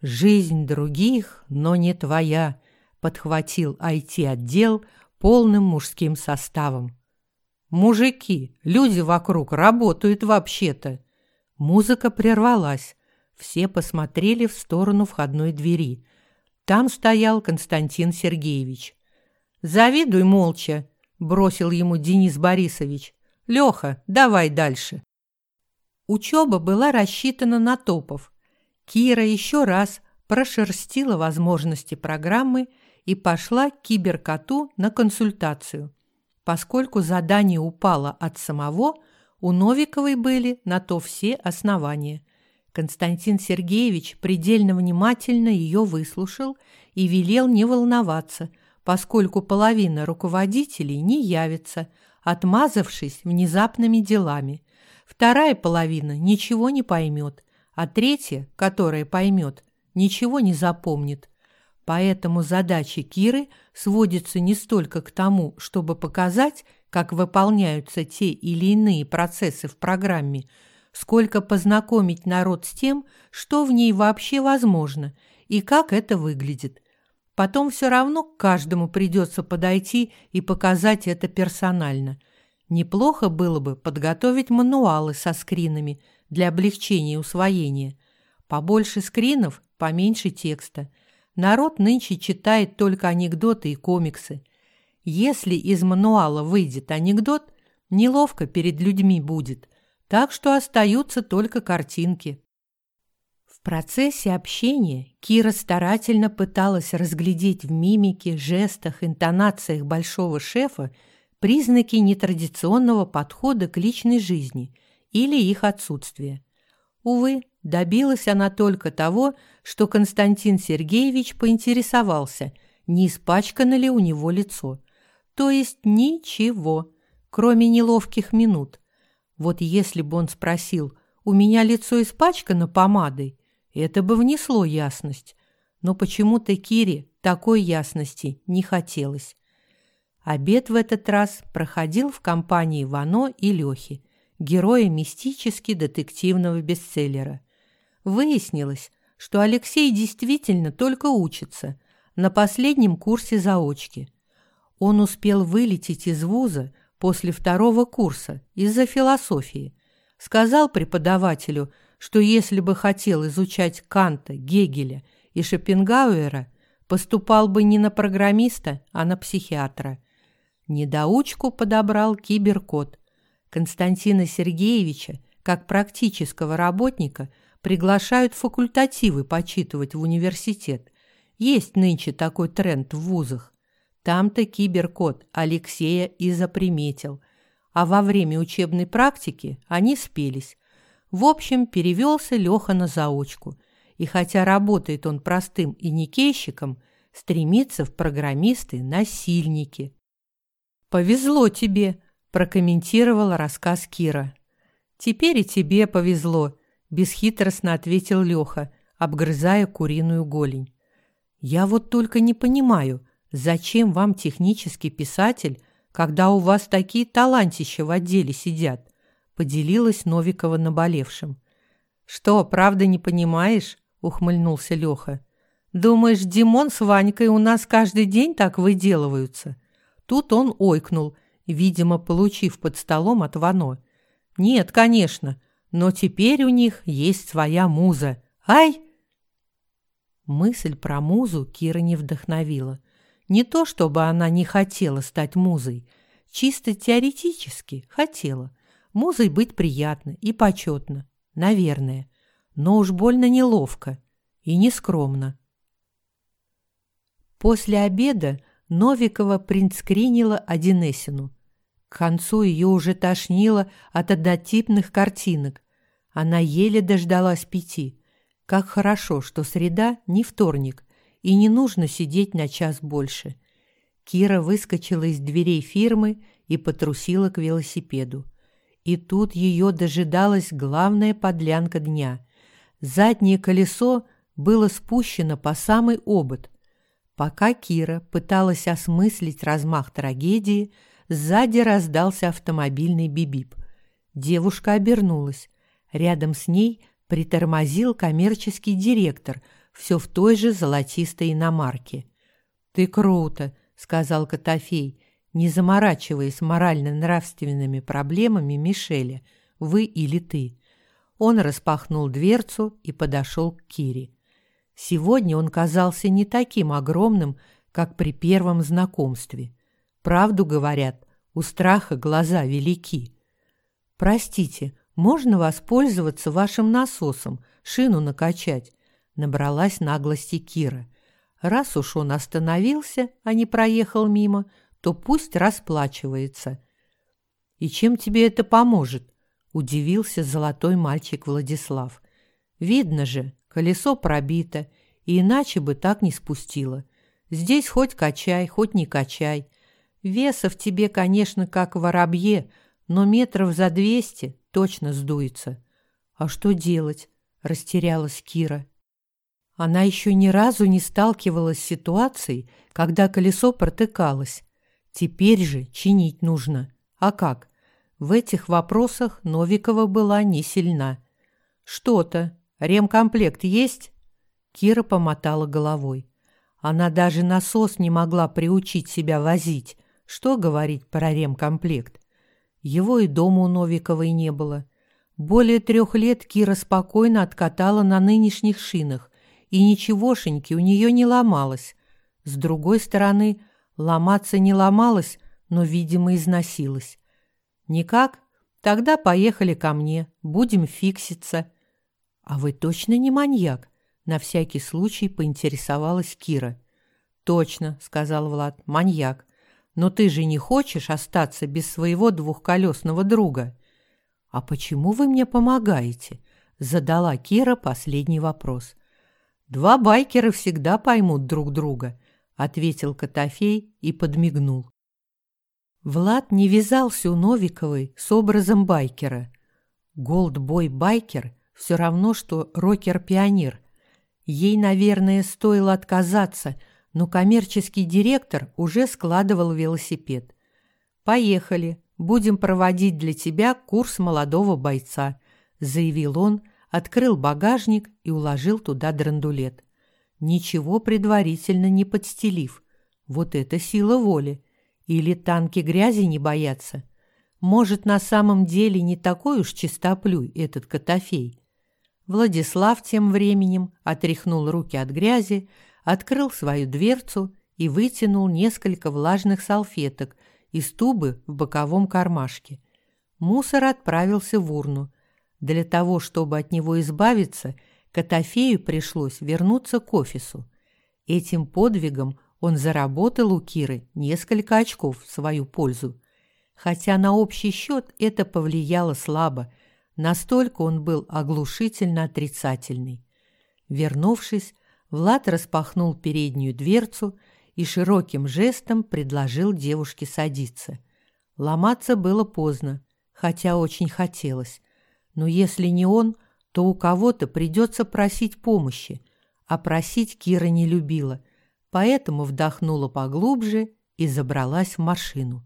«Жизнь других, но не твоя», подхватил IT-отдел полным мужским составом. «Мужики, люди вокруг работают вообще-то», Музыка прервалась. Все посмотрели в сторону входной двери. Там стоял Константин Сергеевич. «Завидуй молча», – бросил ему Денис Борисович. «Леха, давай дальше». Учеба была рассчитана на топов. Кира еще раз прошерстила возможности программы и пошла к киберкоту на консультацию. Поскольку задание упало от самого – у Новиковой были на то все основания. Константин Сергеевич предельно внимательно ее выслушал и велел не волноваться, поскольку половина руководителей не явится, отмазавшись внезапными делами. Вторая половина ничего не поймет, а третья, которая поймет, ничего не запомнит. Поэтому задача Киры сводится не столько к тому, чтобы показать, как выполняются те или иные процессы в программе, сколько познакомить народ с тем, что в ней вообще возможно и как это выглядит. Потом все равно к каждому придется подойти и показать это персонально. Неплохо было бы подготовить мануалы со скринами для облегчения усвоения. Побольше скринов, поменьше текста. Народ нынче читает только анекдоты и комиксы. Если из мануала выйдет анекдот, неловко перед людьми будет, так что остаются только картинки. В процессе общения Кира старательно пыталась разглядеть в мимике, жестах, интонациях большого шефа признаки нетрадиционного подхода к личной жизни или их отсутствия. Увы, добилась она только того, что Константин Сергеевич поинтересовался, не испачкано ли у него лицо – то есть ничего, кроме неловких минут. Вот если бы он спросил, у меня лицо испачкано помадой, это бы внесло ясность. Но почему-то Кире такой ясности не хотелось. Обед в этот раз проходил в компании Вано и Лёхи, героя мистически-детективного бестселлера. Выяснилось, что Алексей действительно только учится на последнем курсе заочки – он успел вылететь из вуза после второго курса из-за философии. Сказал преподавателю, что если бы хотел изучать Канта, Гегеля и Шопенгауэра, поступал бы не на программиста, а на психиатра. Недоучку подобрал киберкот. Константина Сергеевича, как практического работника, приглашают факультативы почитывать в университет. Есть нынче такой тренд в вузах. Там-то киберкот Алексея и заприметил. А во время учебной практики они спелись. В общем, перевелся Леха на заочку. И хотя работает он простым и никейщиком, стремится в программисты-насильники. «Повезло тебе», – прокомментировала рассказ Кира. «Теперь и тебе повезло», – бесхитростно ответил Леха, обгрызая куриную голень. «Я вот только не понимаю, зачем вам технический писатель, когда у вас такие талантища в отделе сидят?» – поделилась Новикова наболевшим. «Что, правда не понимаешь?» – ухмыльнулся Леха. «Думаешь, Димон с Ванькой у нас каждый день так выделываются?» Тут он ойкнул, видимо, получив под столом от Вано. «Нет, конечно, но теперь у них есть своя муза. Ай!» Мысль про музу Кира не вдохновила. Не то, чтобы она не хотела стать музой. Чисто теоретически хотела. Музой быть приятно и почетно. Наверное. Но уж больно неловко и нескромно. После обеда Новикова принтскринила Одинесину. К концу ее уже тошнило от однотипных картинок. Она еле дождалась пяти. Как хорошо, что среда не вторник, и не нужно сидеть на час больше. Кира выскочила из дверей фирмы и потрусила к велосипеду. И тут ее дожидалась главная подлянка дня. Заднее колесо было спущено по самый обод – Пока Кира пыталась осмыслить размах трагедии, сзади раздался автомобильный бибип. Девушка обернулась. Рядом с ней притормозил коммерческий директор, все в той же золотистой иномарке. «Ты круто», — сказал Котофей, не заморачиваясь морально-нравственными проблемами Мишеля, «вы или ты». Он распахнул дверцу и подошел к Кире. Сегодня он казался не таким огромным, как при первом знакомстве. Правду говорят, у страха глаза велики. «Простите, можно воспользоваться вашим насосом, шину накачать?» Набралась наглости Кира. Раз уж он остановился, а не проехал мимо, то пусть расплачивается. «И чем тебе это поможет?» – удивился золотой мальчик Владислав. «Видно же, Колесо пробито, и иначе бы так не спустило. Здесь хоть качай, хоть не качай. Веса в тебе, конечно, как воробье, но метров за двести точно сдуется. А что делать? Растерялась Кира. Она еще ни разу не сталкивалась с ситуацией, когда колесо протыкалось. Теперь же чинить нужно. А как? В этих вопросах Новикова была не сильна. Что-то, Ремкомплект есть?» Кира помотала головой. Она даже насос не могла приучить себя возить. Что говорить про ремкомплект? Его и дома у Новиковой не было. Более трех лет Кира спокойно откатала на нынешних шинах, и ничегошеньки у нее не ломалось. С другой стороны, ломаться не ломалось, но, видимо, износилось. «Никак? Тогда поехали ко мне, будем фикситься». «А вы точно не маньяк?» – на всякий случай поинтересовалась Кира. «Точно», – сказал Влад, – «маньяк. Но ты же не хочешь остаться без своего двухколесного друга?» «А почему вы мне помогаете?» – задала Кира последний вопрос. «Два байкера всегда поймут друг друга», – ответил Котофей и подмигнул. Влад не вязался у Новиковой с образом байкера. Голдбой-байкер все равно, что рокер-пионер. Ей, наверное, стоило отказаться, но коммерческий директор уже складывал велосипед. «Поехали, будем проводить для тебя курс молодого бойца», заявил он, открыл багажник и уложил туда драндулет. Ничего предварительно не подстелив. Вот это сила воли. Или танки грязи не боятся. Может, на самом деле не такой уж чистоплюй этот Котофей. Владислав тем временем отряхнул руки от грязи, открыл свою дверцу и вытянул несколько влажных салфеток из тубы в боковом кармашке. Мусор отправился в урну. Для того, чтобы от него избавиться, Котофею пришлось вернуться к офису. Этим подвигом он заработал у Киры несколько очков в свою пользу. Хотя на общий счет это повлияло слабо, настолько он был оглушительно отрицательный. Вернувшись, Влад распахнул переднюю дверцу и широким жестом предложил девушке садиться. Ломаться было поздно, хотя очень хотелось. Но если не он, то у кого-то придется просить помощи, а просить Кира не любила, поэтому вдохнула поглубже и забралась в машину.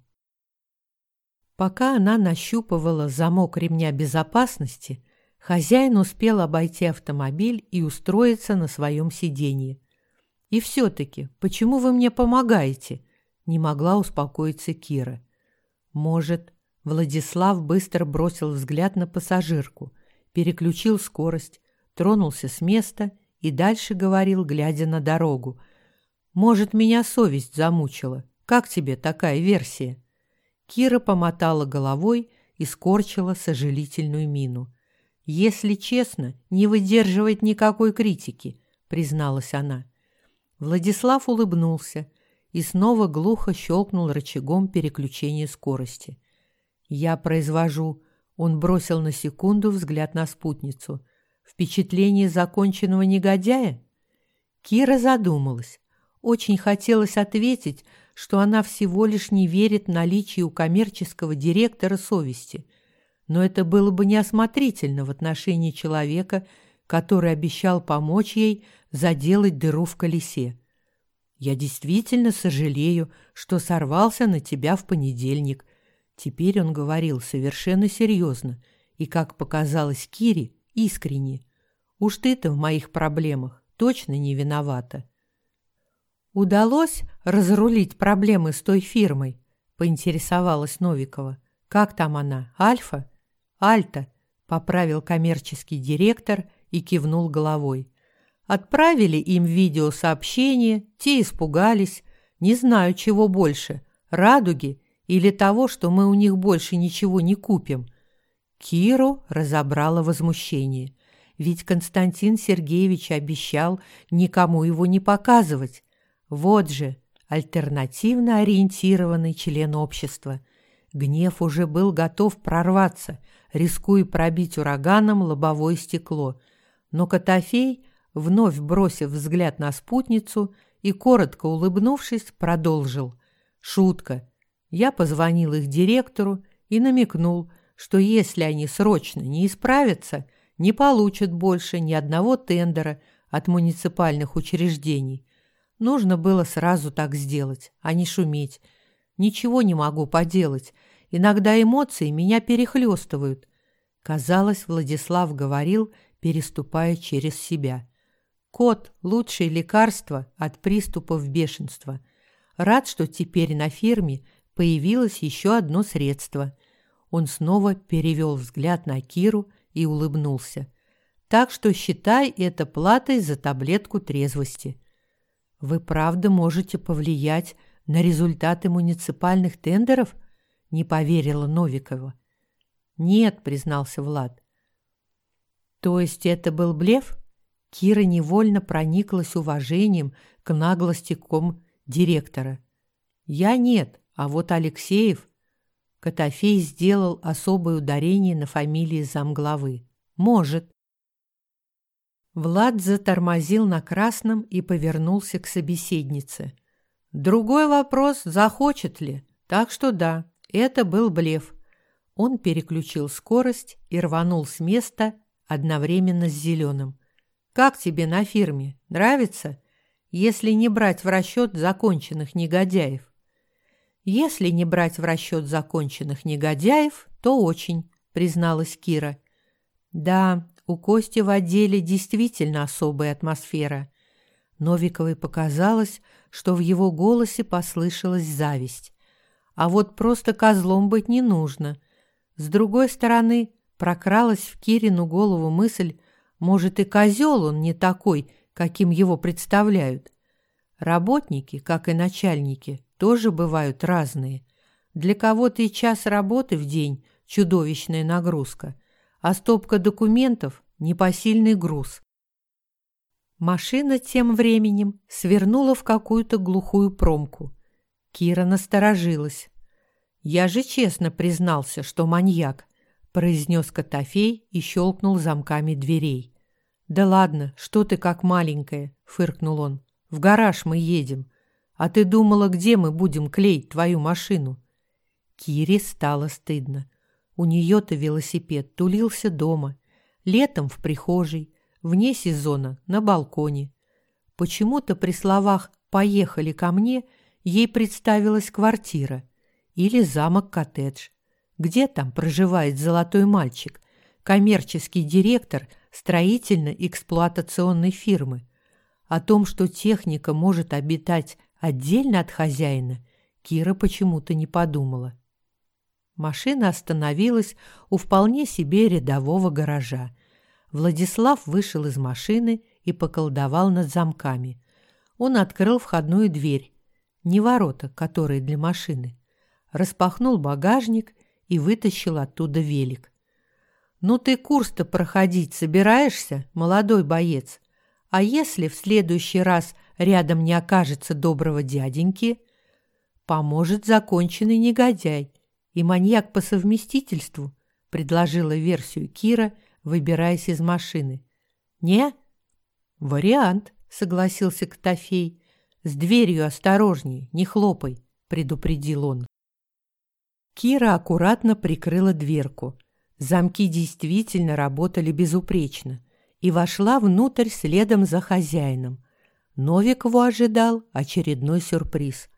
Пока она нащупывала замок ремня безопасности, хозяин успел обойти автомобиль и устроиться на своем сиденье. «И все-таки, почему вы мне помогаете?» – не могла успокоиться Кира. «Может, Владислав быстро бросил взгляд на пассажирку, переключил скорость, тронулся с места и дальше говорил, глядя на дорогу. «Может, меня совесть замучила. Как тебе такая версия?» Кира помотала головой и скорчила сожалительную мину. «Если честно, не выдерживает никакой критики», — призналась она. Владислав улыбнулся и снова глухо щелкнул рычагом переключения скорости. «Я произвожу...» Он бросил на секунду взгляд на спутницу. «Впечатление законченного негодяя?» Кира задумалась. Очень хотелось ответить, что она всего лишь не верит в наличие у коммерческого директора совести. Но это было бы неосмотрительно в отношении человека, который обещал помочь ей заделать дыру в колесе. «Я действительно сожалею, что сорвался на тебя в понедельник», Теперь он говорил совершенно серьезно и, как показалось Кире, искренне. «Уж ты-то в моих проблемах точно не виновата». «Удалось разрулить проблемы с той фирмой?» – поинтересовалась Новикова. «Как там она? Альфа?» «Альта», – поправил коммерческий директор и кивнул головой. Отправили им видеосообщение, те испугались. Не знаю, чего больше – радуги или того, что мы у них больше ничего не купим. Киру разобрало возмущение. Ведь Константин Сергеевич обещал никому его не показывать. Вот же, альтернативно ориентированный член общества. Гнев уже был готов прорваться, рискуя пробить ураганом лобовое стекло. Но Котофей, вновь бросив взгляд на спутницу и коротко улыбнувшись, продолжил. «Шутка. Я позвонил их директору и намекнул, что если они срочно не исправятся, не получат больше ни одного тендера от муниципальных учреждений. Нужно было сразу так сделать, а не шуметь. Ничего не могу поделать. Иногда эмоции меня перехлестывают. Казалось, Владислав говорил, переступая через себя. Кот – лучшее лекарство от приступов бешенства. Рад, что теперь на фирме появилось еще одно средство. Он снова перевел взгляд на Киру и улыбнулся. Так что считай это платой за таблетку трезвости. Вы правда можете повлиять на результаты муниципальных тендеров? Не поверила Новикова. Нет, признался Влад. То есть это был блеф? Кира невольно прониклась уважением к наглости ком директора. Я нет, а вот Алексеев... Котофей сделал особое ударение на фамилии замглавы. Может. Влад затормозил на красном и повернулся к собеседнице. Другой вопрос, захочет ли. Так что да, это был блеф. Он переключил скорость и рванул с места одновременно с зеленым. «Как тебе на фирме? Нравится? Если не брать в расчет законченных негодяев». «Если не брать в расчет законченных негодяев, то очень», — призналась Кира. «Да, у Кости в отделе действительно особая атмосфера». Новиковой показалось, что в его голосе послышалась зависть. А вот просто козлом быть не нужно. С другой стороны, прокралась в Кирину голову мысль, Может, и козел он не такой, каким его представляют. Работники, как и начальники, тоже бывают разные. Для кого-то и час работы в день – чудовищная нагрузка, а стопка документов – непосильный груз. Машина тем временем свернула в какую-то глухую промку. Кира насторожилась. «Я же честно признался, что маньяк», – произнес Котофей и щелкнул замками дверей. «Да ладно, что ты как маленькая», – фыркнул он. «В гараж мы едем. А ты думала, где мы будем клеить твою машину?» Кире стало стыдно. У нее-то велосипед тулился дома, летом в прихожей, вне сезона на балконе. Почему-то при словах «поехали ко мне» ей представилась квартира или замок-коттедж. Где там проживает золотой мальчик, коммерческий директор строительно-эксплуатационной фирмы? О том, что техника может обитать отдельно от хозяина, Кира почему-то не подумала. Машина остановилась у вполне себе рядового гаража. Владислав вышел из машины и поколдовал над замками. Он открыл входную дверь, не ворота, которые для машины. Распахнул багажник и вытащил оттуда велик. «Ну ты курс-то проходить собираешься, молодой боец? А если в следующий раз рядом не окажется доброго дяденьки?» «Поможет законченный негодяй», и маньяк по совместительству», — предложила версию Кира, выбираясь из машины. «Не?» «Вариант», — согласился Котофей. «С дверью осторожней, не хлопай», — предупредил он. Кира аккуратно прикрыла дверку. Замки действительно работали безупречно и вошла внутрь следом за хозяином. Новикову ожидал очередной сюрприз.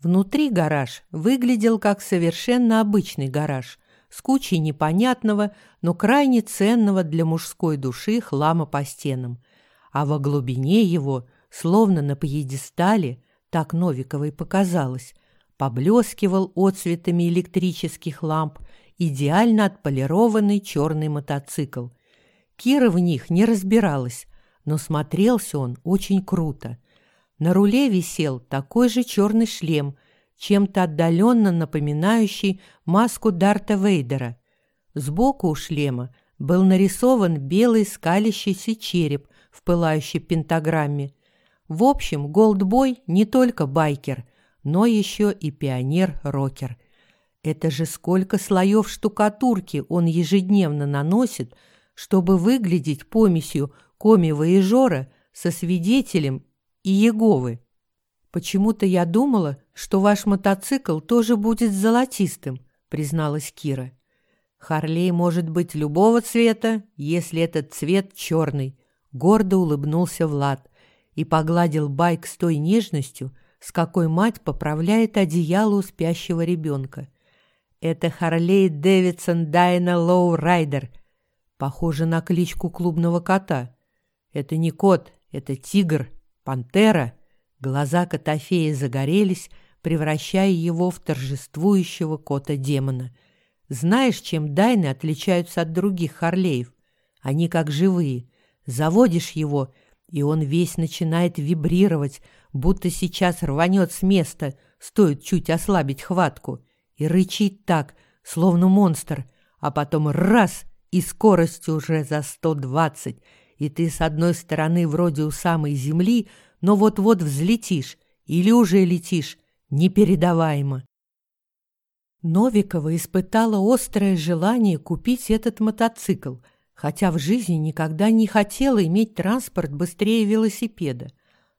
Внутри гараж выглядел как совершенно обычный гараж с кучей непонятного, но крайне ценного для мужской души хлама по стенам. А во глубине его, словно на пьедестале, так Новиковой показалось, поблескивал отцветами электрических ламп идеально отполированный черный мотоцикл. Кира в них не разбиралась, но смотрелся он очень круто. На руле висел такой же черный шлем, чем-то отдаленно напоминающий маску Дарта Вейдера. Сбоку у шлема был нарисован белый скалящийся череп в пылающей пентаграмме. В общем, Голдбой не только байкер, но еще и пионер-рокер. Это же сколько слоев штукатурки он ежедневно наносит, чтобы выглядеть помесью коми-воежора со свидетелем и Еговы. Почему-то я думала, что ваш мотоцикл тоже будет золотистым, призналась Кира. Харлей может быть любого цвета, если этот цвет черный, гордо улыбнулся Влад и погладил байк с той нежностью, с какой мать поправляет одеяло у спящего ребенка. Это Харлей Дэвидсон Дайна Лоу Райдер. Похоже на кличку клубного кота. Это не кот, это тигр, Пантера, глаза Котофея загорелись, превращая его в торжествующего кота-демона. Знаешь, чем Дайны отличаются от других Харлеев? Они как живые. Заводишь его, и он весь начинает вибрировать, будто сейчас рванет с места, стоит чуть ослабить хватку, и рычит так, словно монстр, а потом раз — и скорость уже за сто двадцать — и ты с одной стороны вроде у самой земли, но вот-вот взлетишь или уже летишь, непередаваемо. Новикова испытала острое желание купить этот мотоцикл, хотя в жизни никогда не хотела иметь транспорт быстрее велосипеда.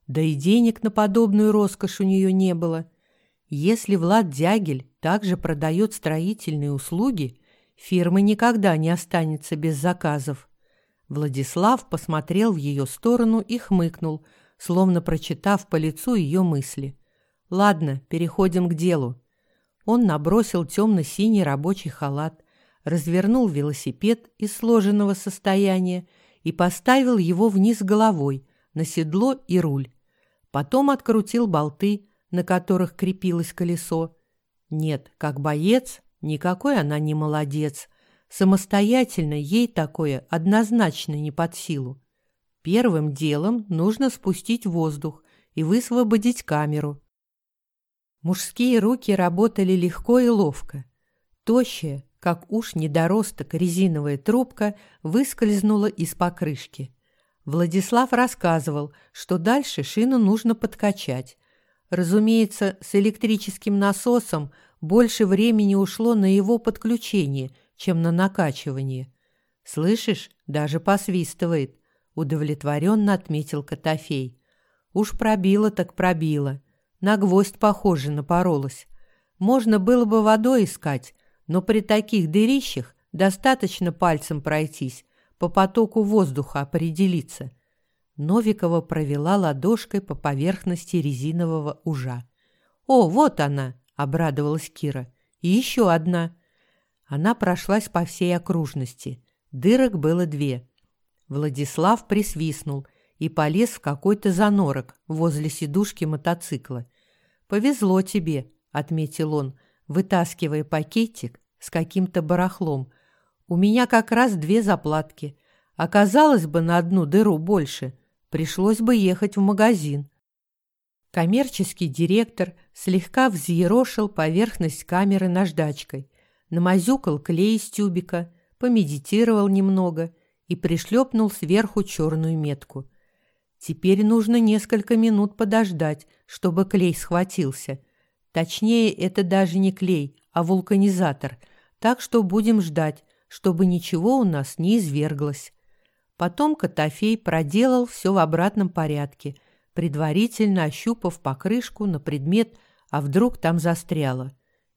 Да и денег на подобную роскошь у нее не было. Если Влад Дягель также продает строительные услуги, фирма никогда не останется без заказов. Владислав посмотрел в ее сторону и хмыкнул, словно прочитав по лицу ее мысли. «Ладно, переходим к делу». Он набросил темно-синий рабочий халат, развернул велосипед из сложенного состояния и поставил его вниз головой, на седло и руль. Потом открутил болты, на которых крепилось колесо. Нет, как боец, никакой она не молодец. Самостоятельно ей такое однозначно не под силу. Первым делом нужно спустить воздух и высвободить камеру. Мужские руки работали легко и ловко. Тощая, как уж недоросток резиновая трубка, выскользнула из покрышки. Владислав рассказывал, что дальше шину нужно подкачать. Разумеется, с электрическим насосом больше времени ушло на его подключение, чем на накачивание. «Слышишь, даже посвистывает», — удовлетворенно отметил Котофей. «Уж пробило так пробило. На гвоздь, похоже, напоролась. Можно было бы водой искать, но при таких дырищах достаточно пальцем пройтись, по потоку воздуха определиться. Новикова провела ладошкой по поверхности резинового ужа. «О, вот она!» — обрадовалась Кира. «И еще одна!» Она прошлась по всей окружности. Дырок было две. Владислав присвистнул и полез в какой-то занорок возле сидушки мотоцикла. «Повезло тебе», — отметил он, вытаскивая пакетик с каким-то барахлом. «У меня как раз две заплатки. Оказалось бы на одну дыру больше, пришлось бы ехать в магазин». Коммерческий директор слегка взъерошил поверхность камеры наждачкой, намазюкал клей из тюбика, помедитировал немного и пришлепнул сверху черную метку. Теперь нужно несколько минут подождать, чтобы клей схватился. Точнее, это даже не клей, а вулканизатор, так что будем ждать, чтобы ничего у нас не изверглось. Потом Котофей проделал все в обратном порядке, предварительно ощупав покрышку на предмет, а вдруг там застряло.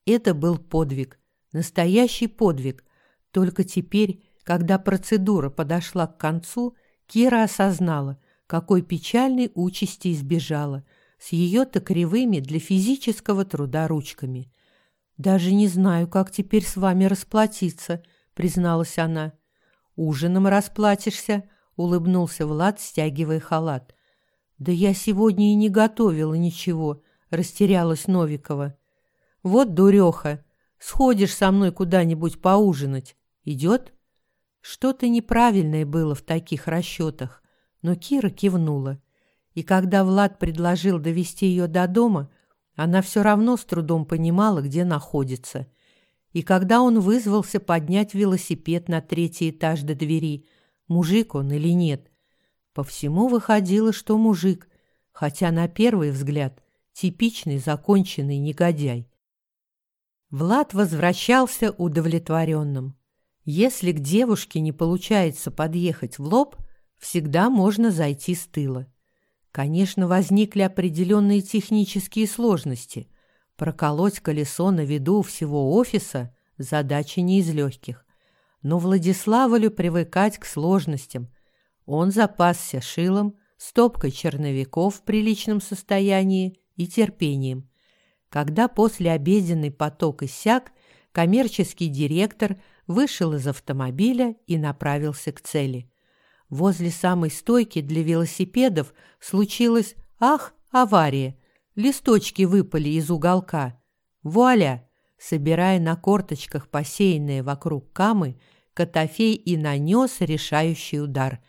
Это был подвиг, настоящий подвиг. Только теперь, когда процедура подошла к концу, Кира осознала, какой печальной участи избежала, с ее-то кривыми для физического труда ручками. «Даже не знаю, как теперь с вами расплатиться», — призналась она. «Ужином расплатишься», — улыбнулся Влад, стягивая халат. «Да я сегодня и не готовила ничего», — растерялась Новикова. «Вот дуреха, сходишь со мной куда-нибудь поужинать. Идет?» Что-то неправильное было в таких расчетах но Кира кивнула. И когда Влад предложил довести ее до дома, она все равно с трудом понимала, где находится. И когда он вызвался поднять велосипед на третий этаж до двери, мужик он или нет, по всему выходило, что мужик, хотя на первый взгляд типичный законченный негодяй. Влад возвращался удовлетворенным. Если к девушке не получается подъехать в лоб, всегда можно зайти с тыла. Конечно, возникли определенные технические сложности. Проколоть колесо на виду всего офиса – задача не из легких. Но Владиславолю привыкать к сложностям. Он запасся шилом, стопкой черновиков в приличном состоянии и терпением. Когда после обеденный поток иссяк, коммерческий директор вышел из автомобиля и направился к цели – Возле самой стойки для велосипедов случилась, ах, авария. Листочки выпали из уголка. Вуаля! Собирая на корточках посеянные вокруг камы, Котофей и нанес решающий удар.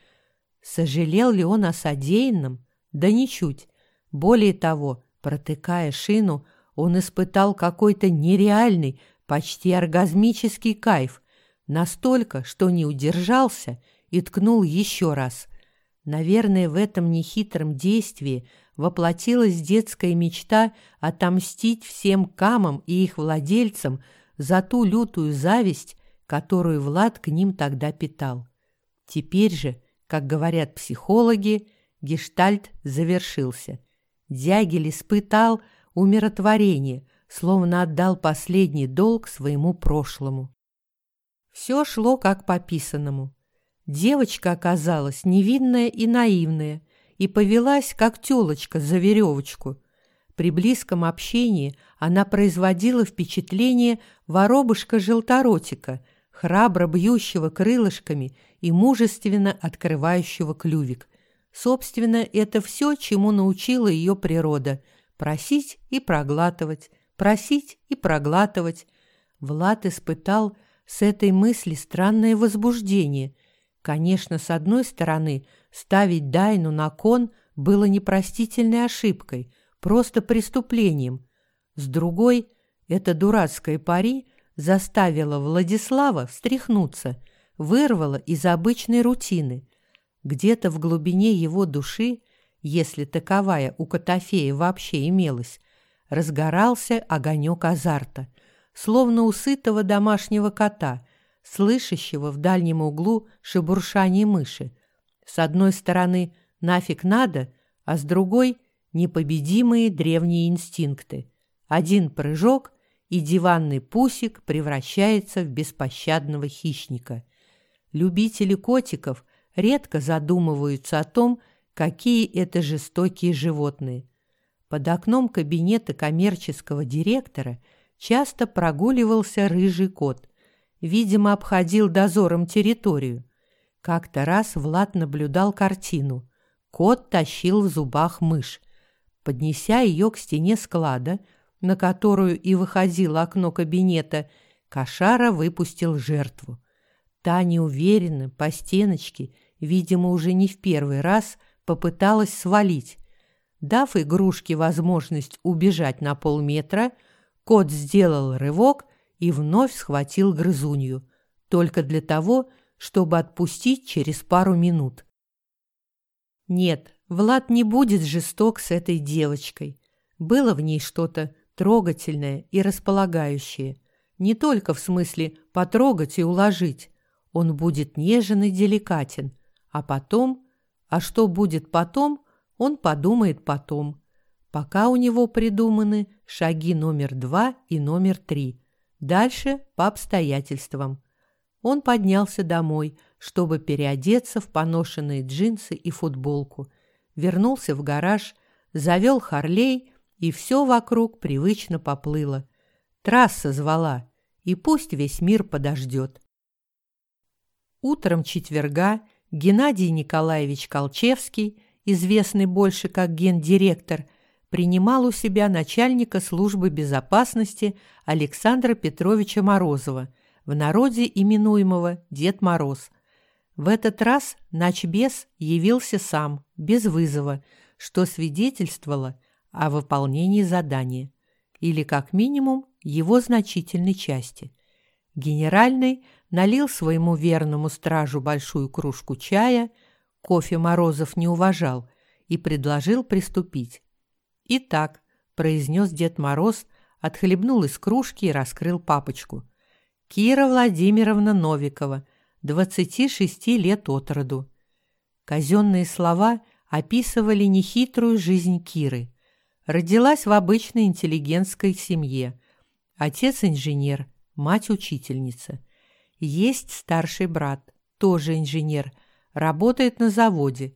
Сожалел ли он о содеянном? Да ничуть. Более того, протыкая шину, он испытал какой-то нереальный, почти оргазмический кайф, настолько, что не удержался – и ткнул еще раз. Наверное, в этом нехитром действии воплотилась детская мечта отомстить всем камам и их владельцам за ту лютую зависть, которую Влад к ним тогда питал. Теперь же, как говорят психологи, гештальт завершился. Дягель испытал умиротворение, словно отдал последний долг своему прошлому. Все шло как по писанному. Девочка оказалась невинная и наивная и повелась, как тёлочка за веревочку. При близком общении она производила впечатление воробушка-желторотика, храбро бьющего крылышками и мужественно открывающего клювик. Собственно, это все, чему научила ее природа – просить и проглатывать, просить и проглатывать. Влад испытал с этой мысли странное возбуждение. Конечно, с одной стороны, ставить Дайну на кон было непростительной ошибкой, просто преступлением. С другой, эта дурацкая пари заставила Владислава встряхнуться, вырвала из обычной рутины. Где-то в глубине его души, если таковая у Котофея вообще имелась, разгорался огонек азарта, словно у сытого домашнего кота, слышащего в дальнем углу шебуршание мыши. С одной стороны «нафиг надо», а с другой – непобедимые древние инстинкты. Один прыжок, и диванный пусик превращается в беспощадного хищника. Любители котиков редко задумываются о том, какие это жестокие животные. Под окном кабинета коммерческого директора часто прогуливался рыжий кот. Видимо, обходил дозором территорию. Как-то раз Влад наблюдал картину. Кот тащил в зубах мышь. Поднеся ее к стене склада, на которую и выходило окно кабинета, Кошара выпустил жертву. Та неуверенно, по стеночке, видимо, уже не в первый раз, попыталась свалить. Дав игрушке возможность убежать на полметра, кот сделал рывок и вновь схватил грызунью, только для того, чтобы отпустить через пару минут. Нет, Влад не будет жесток с этой девочкой. Было в ней что-то трогательное и располагающее. Не только в смысле потрогать и уложить. Он будет нежен и деликатен. А потом... А что будет потом, он подумает потом. Пока у него придуманы шаги номер два и номер три. Дальше по обстоятельствам. Он поднялся домой, чтобы переодеться в поношенные джинсы и футболку. Вернулся в гараж, завел Харлей и все вокруг привычно поплыло. Трасса звала, и пусть весь мир подождет. Утром четверга Геннадий Николаевич Колчевский, известный больше как гендиректор, принимал у себя начальника службы безопасности Александра Петровича Морозова, в народе именуемого Дед Мороз. В этот раз начбес явился сам, без вызова, что свидетельствовало о выполнении задания, или, как минимум, его значительной части. Генеральный налил своему верному стражу большую кружку чая, кофе Морозов не уважал, и предложил приступить. «Итак», — произнес Дед Мороз, отхлебнул из кружки и раскрыл папочку. «Кира Владимировна Новикова, 26 лет от роду». Казенные слова описывали нехитрую жизнь Киры. Родилась в обычной интеллигентской семье. Отец инженер, мать учительница. Есть старший брат, тоже инженер, работает на заводе.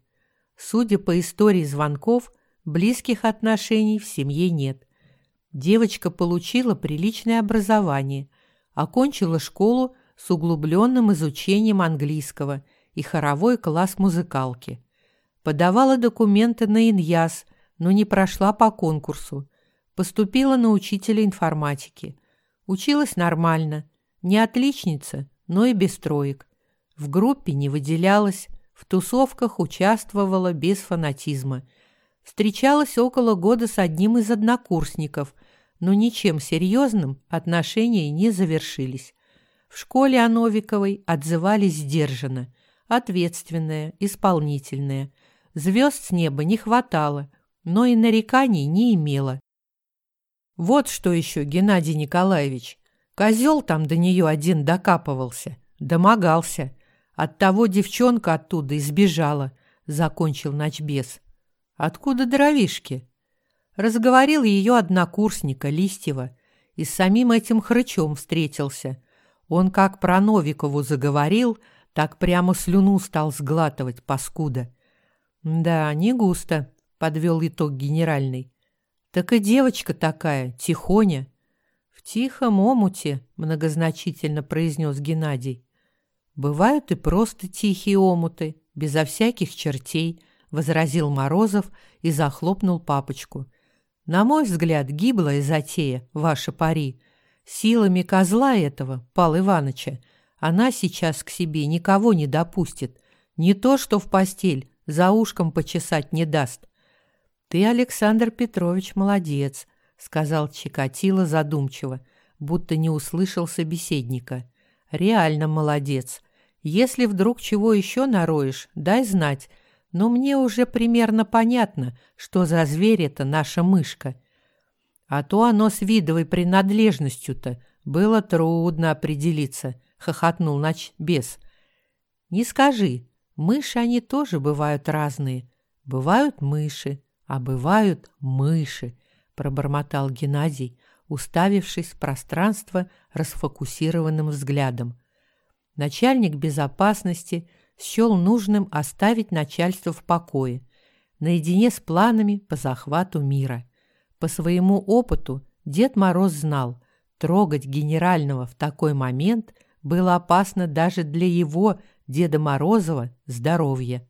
Судя по истории звонков, близких отношений в семье нет. Девочка получила приличное образование, окончила школу с углубленным изучением английского и хоровой класс музыкалки. Подавала документы на Иньяс но не прошла по конкурсу. Поступила на учителя информатики. Училась нормально. Не отличница, но и без троек. В группе не выделялась, в тусовках участвовала без фанатизма. Встречалась около года с одним из однокурсников, но ничем серьезным отношения не завершились. В школе о Новиковой отзывались сдержанно, ответственная, исполнительная. Звезд с неба не хватало – но и нареканий не имела. Вот что еще, Геннадий Николаевич. Козел там до нее один докапывался, домогался. Оттого девчонка оттуда избежала, закончил ночбес. Откуда дровишки? Разговорил ее однокурсника Листьева и с самим этим хрычом встретился. Он как про Новикову заговорил, так прямо слюну стал сглатывать, паскуда. Да, не густо подвел итог генеральный. Так и девочка такая, тихоня. В тихом омуте, многозначительно произнес Геннадий. Бывают и просто тихие омуты, безо всяких чертей, возразил Морозов и захлопнул папочку. На мой взгляд, гиблая затея, ваша пари. Силами козла этого, Пал Иваныча, она сейчас к себе никого не допустит. Не то, что в постель, за ушком почесать не даст. «Ты, Александр Петрович, молодец», — сказал Чикатило задумчиво, будто не услышал собеседника. «Реально молодец. Если вдруг чего еще нароешь, дай знать. Но мне уже примерно понятно, что за зверь это наша мышка. А то оно с видовой принадлежностью-то было трудно определиться», — хохотнул нач бес. «Не скажи, мыши они тоже бывают разные. Бывают мыши, а бывают мыши», — пробормотал Геннадий, уставившись в пространство расфокусированным взглядом. Начальник безопасности счел нужным оставить начальство в покое, наедине с планами по захвату мира. По своему опыту Дед Мороз знал, трогать генерального в такой момент было опасно даже для его, Деда Морозова, здоровья.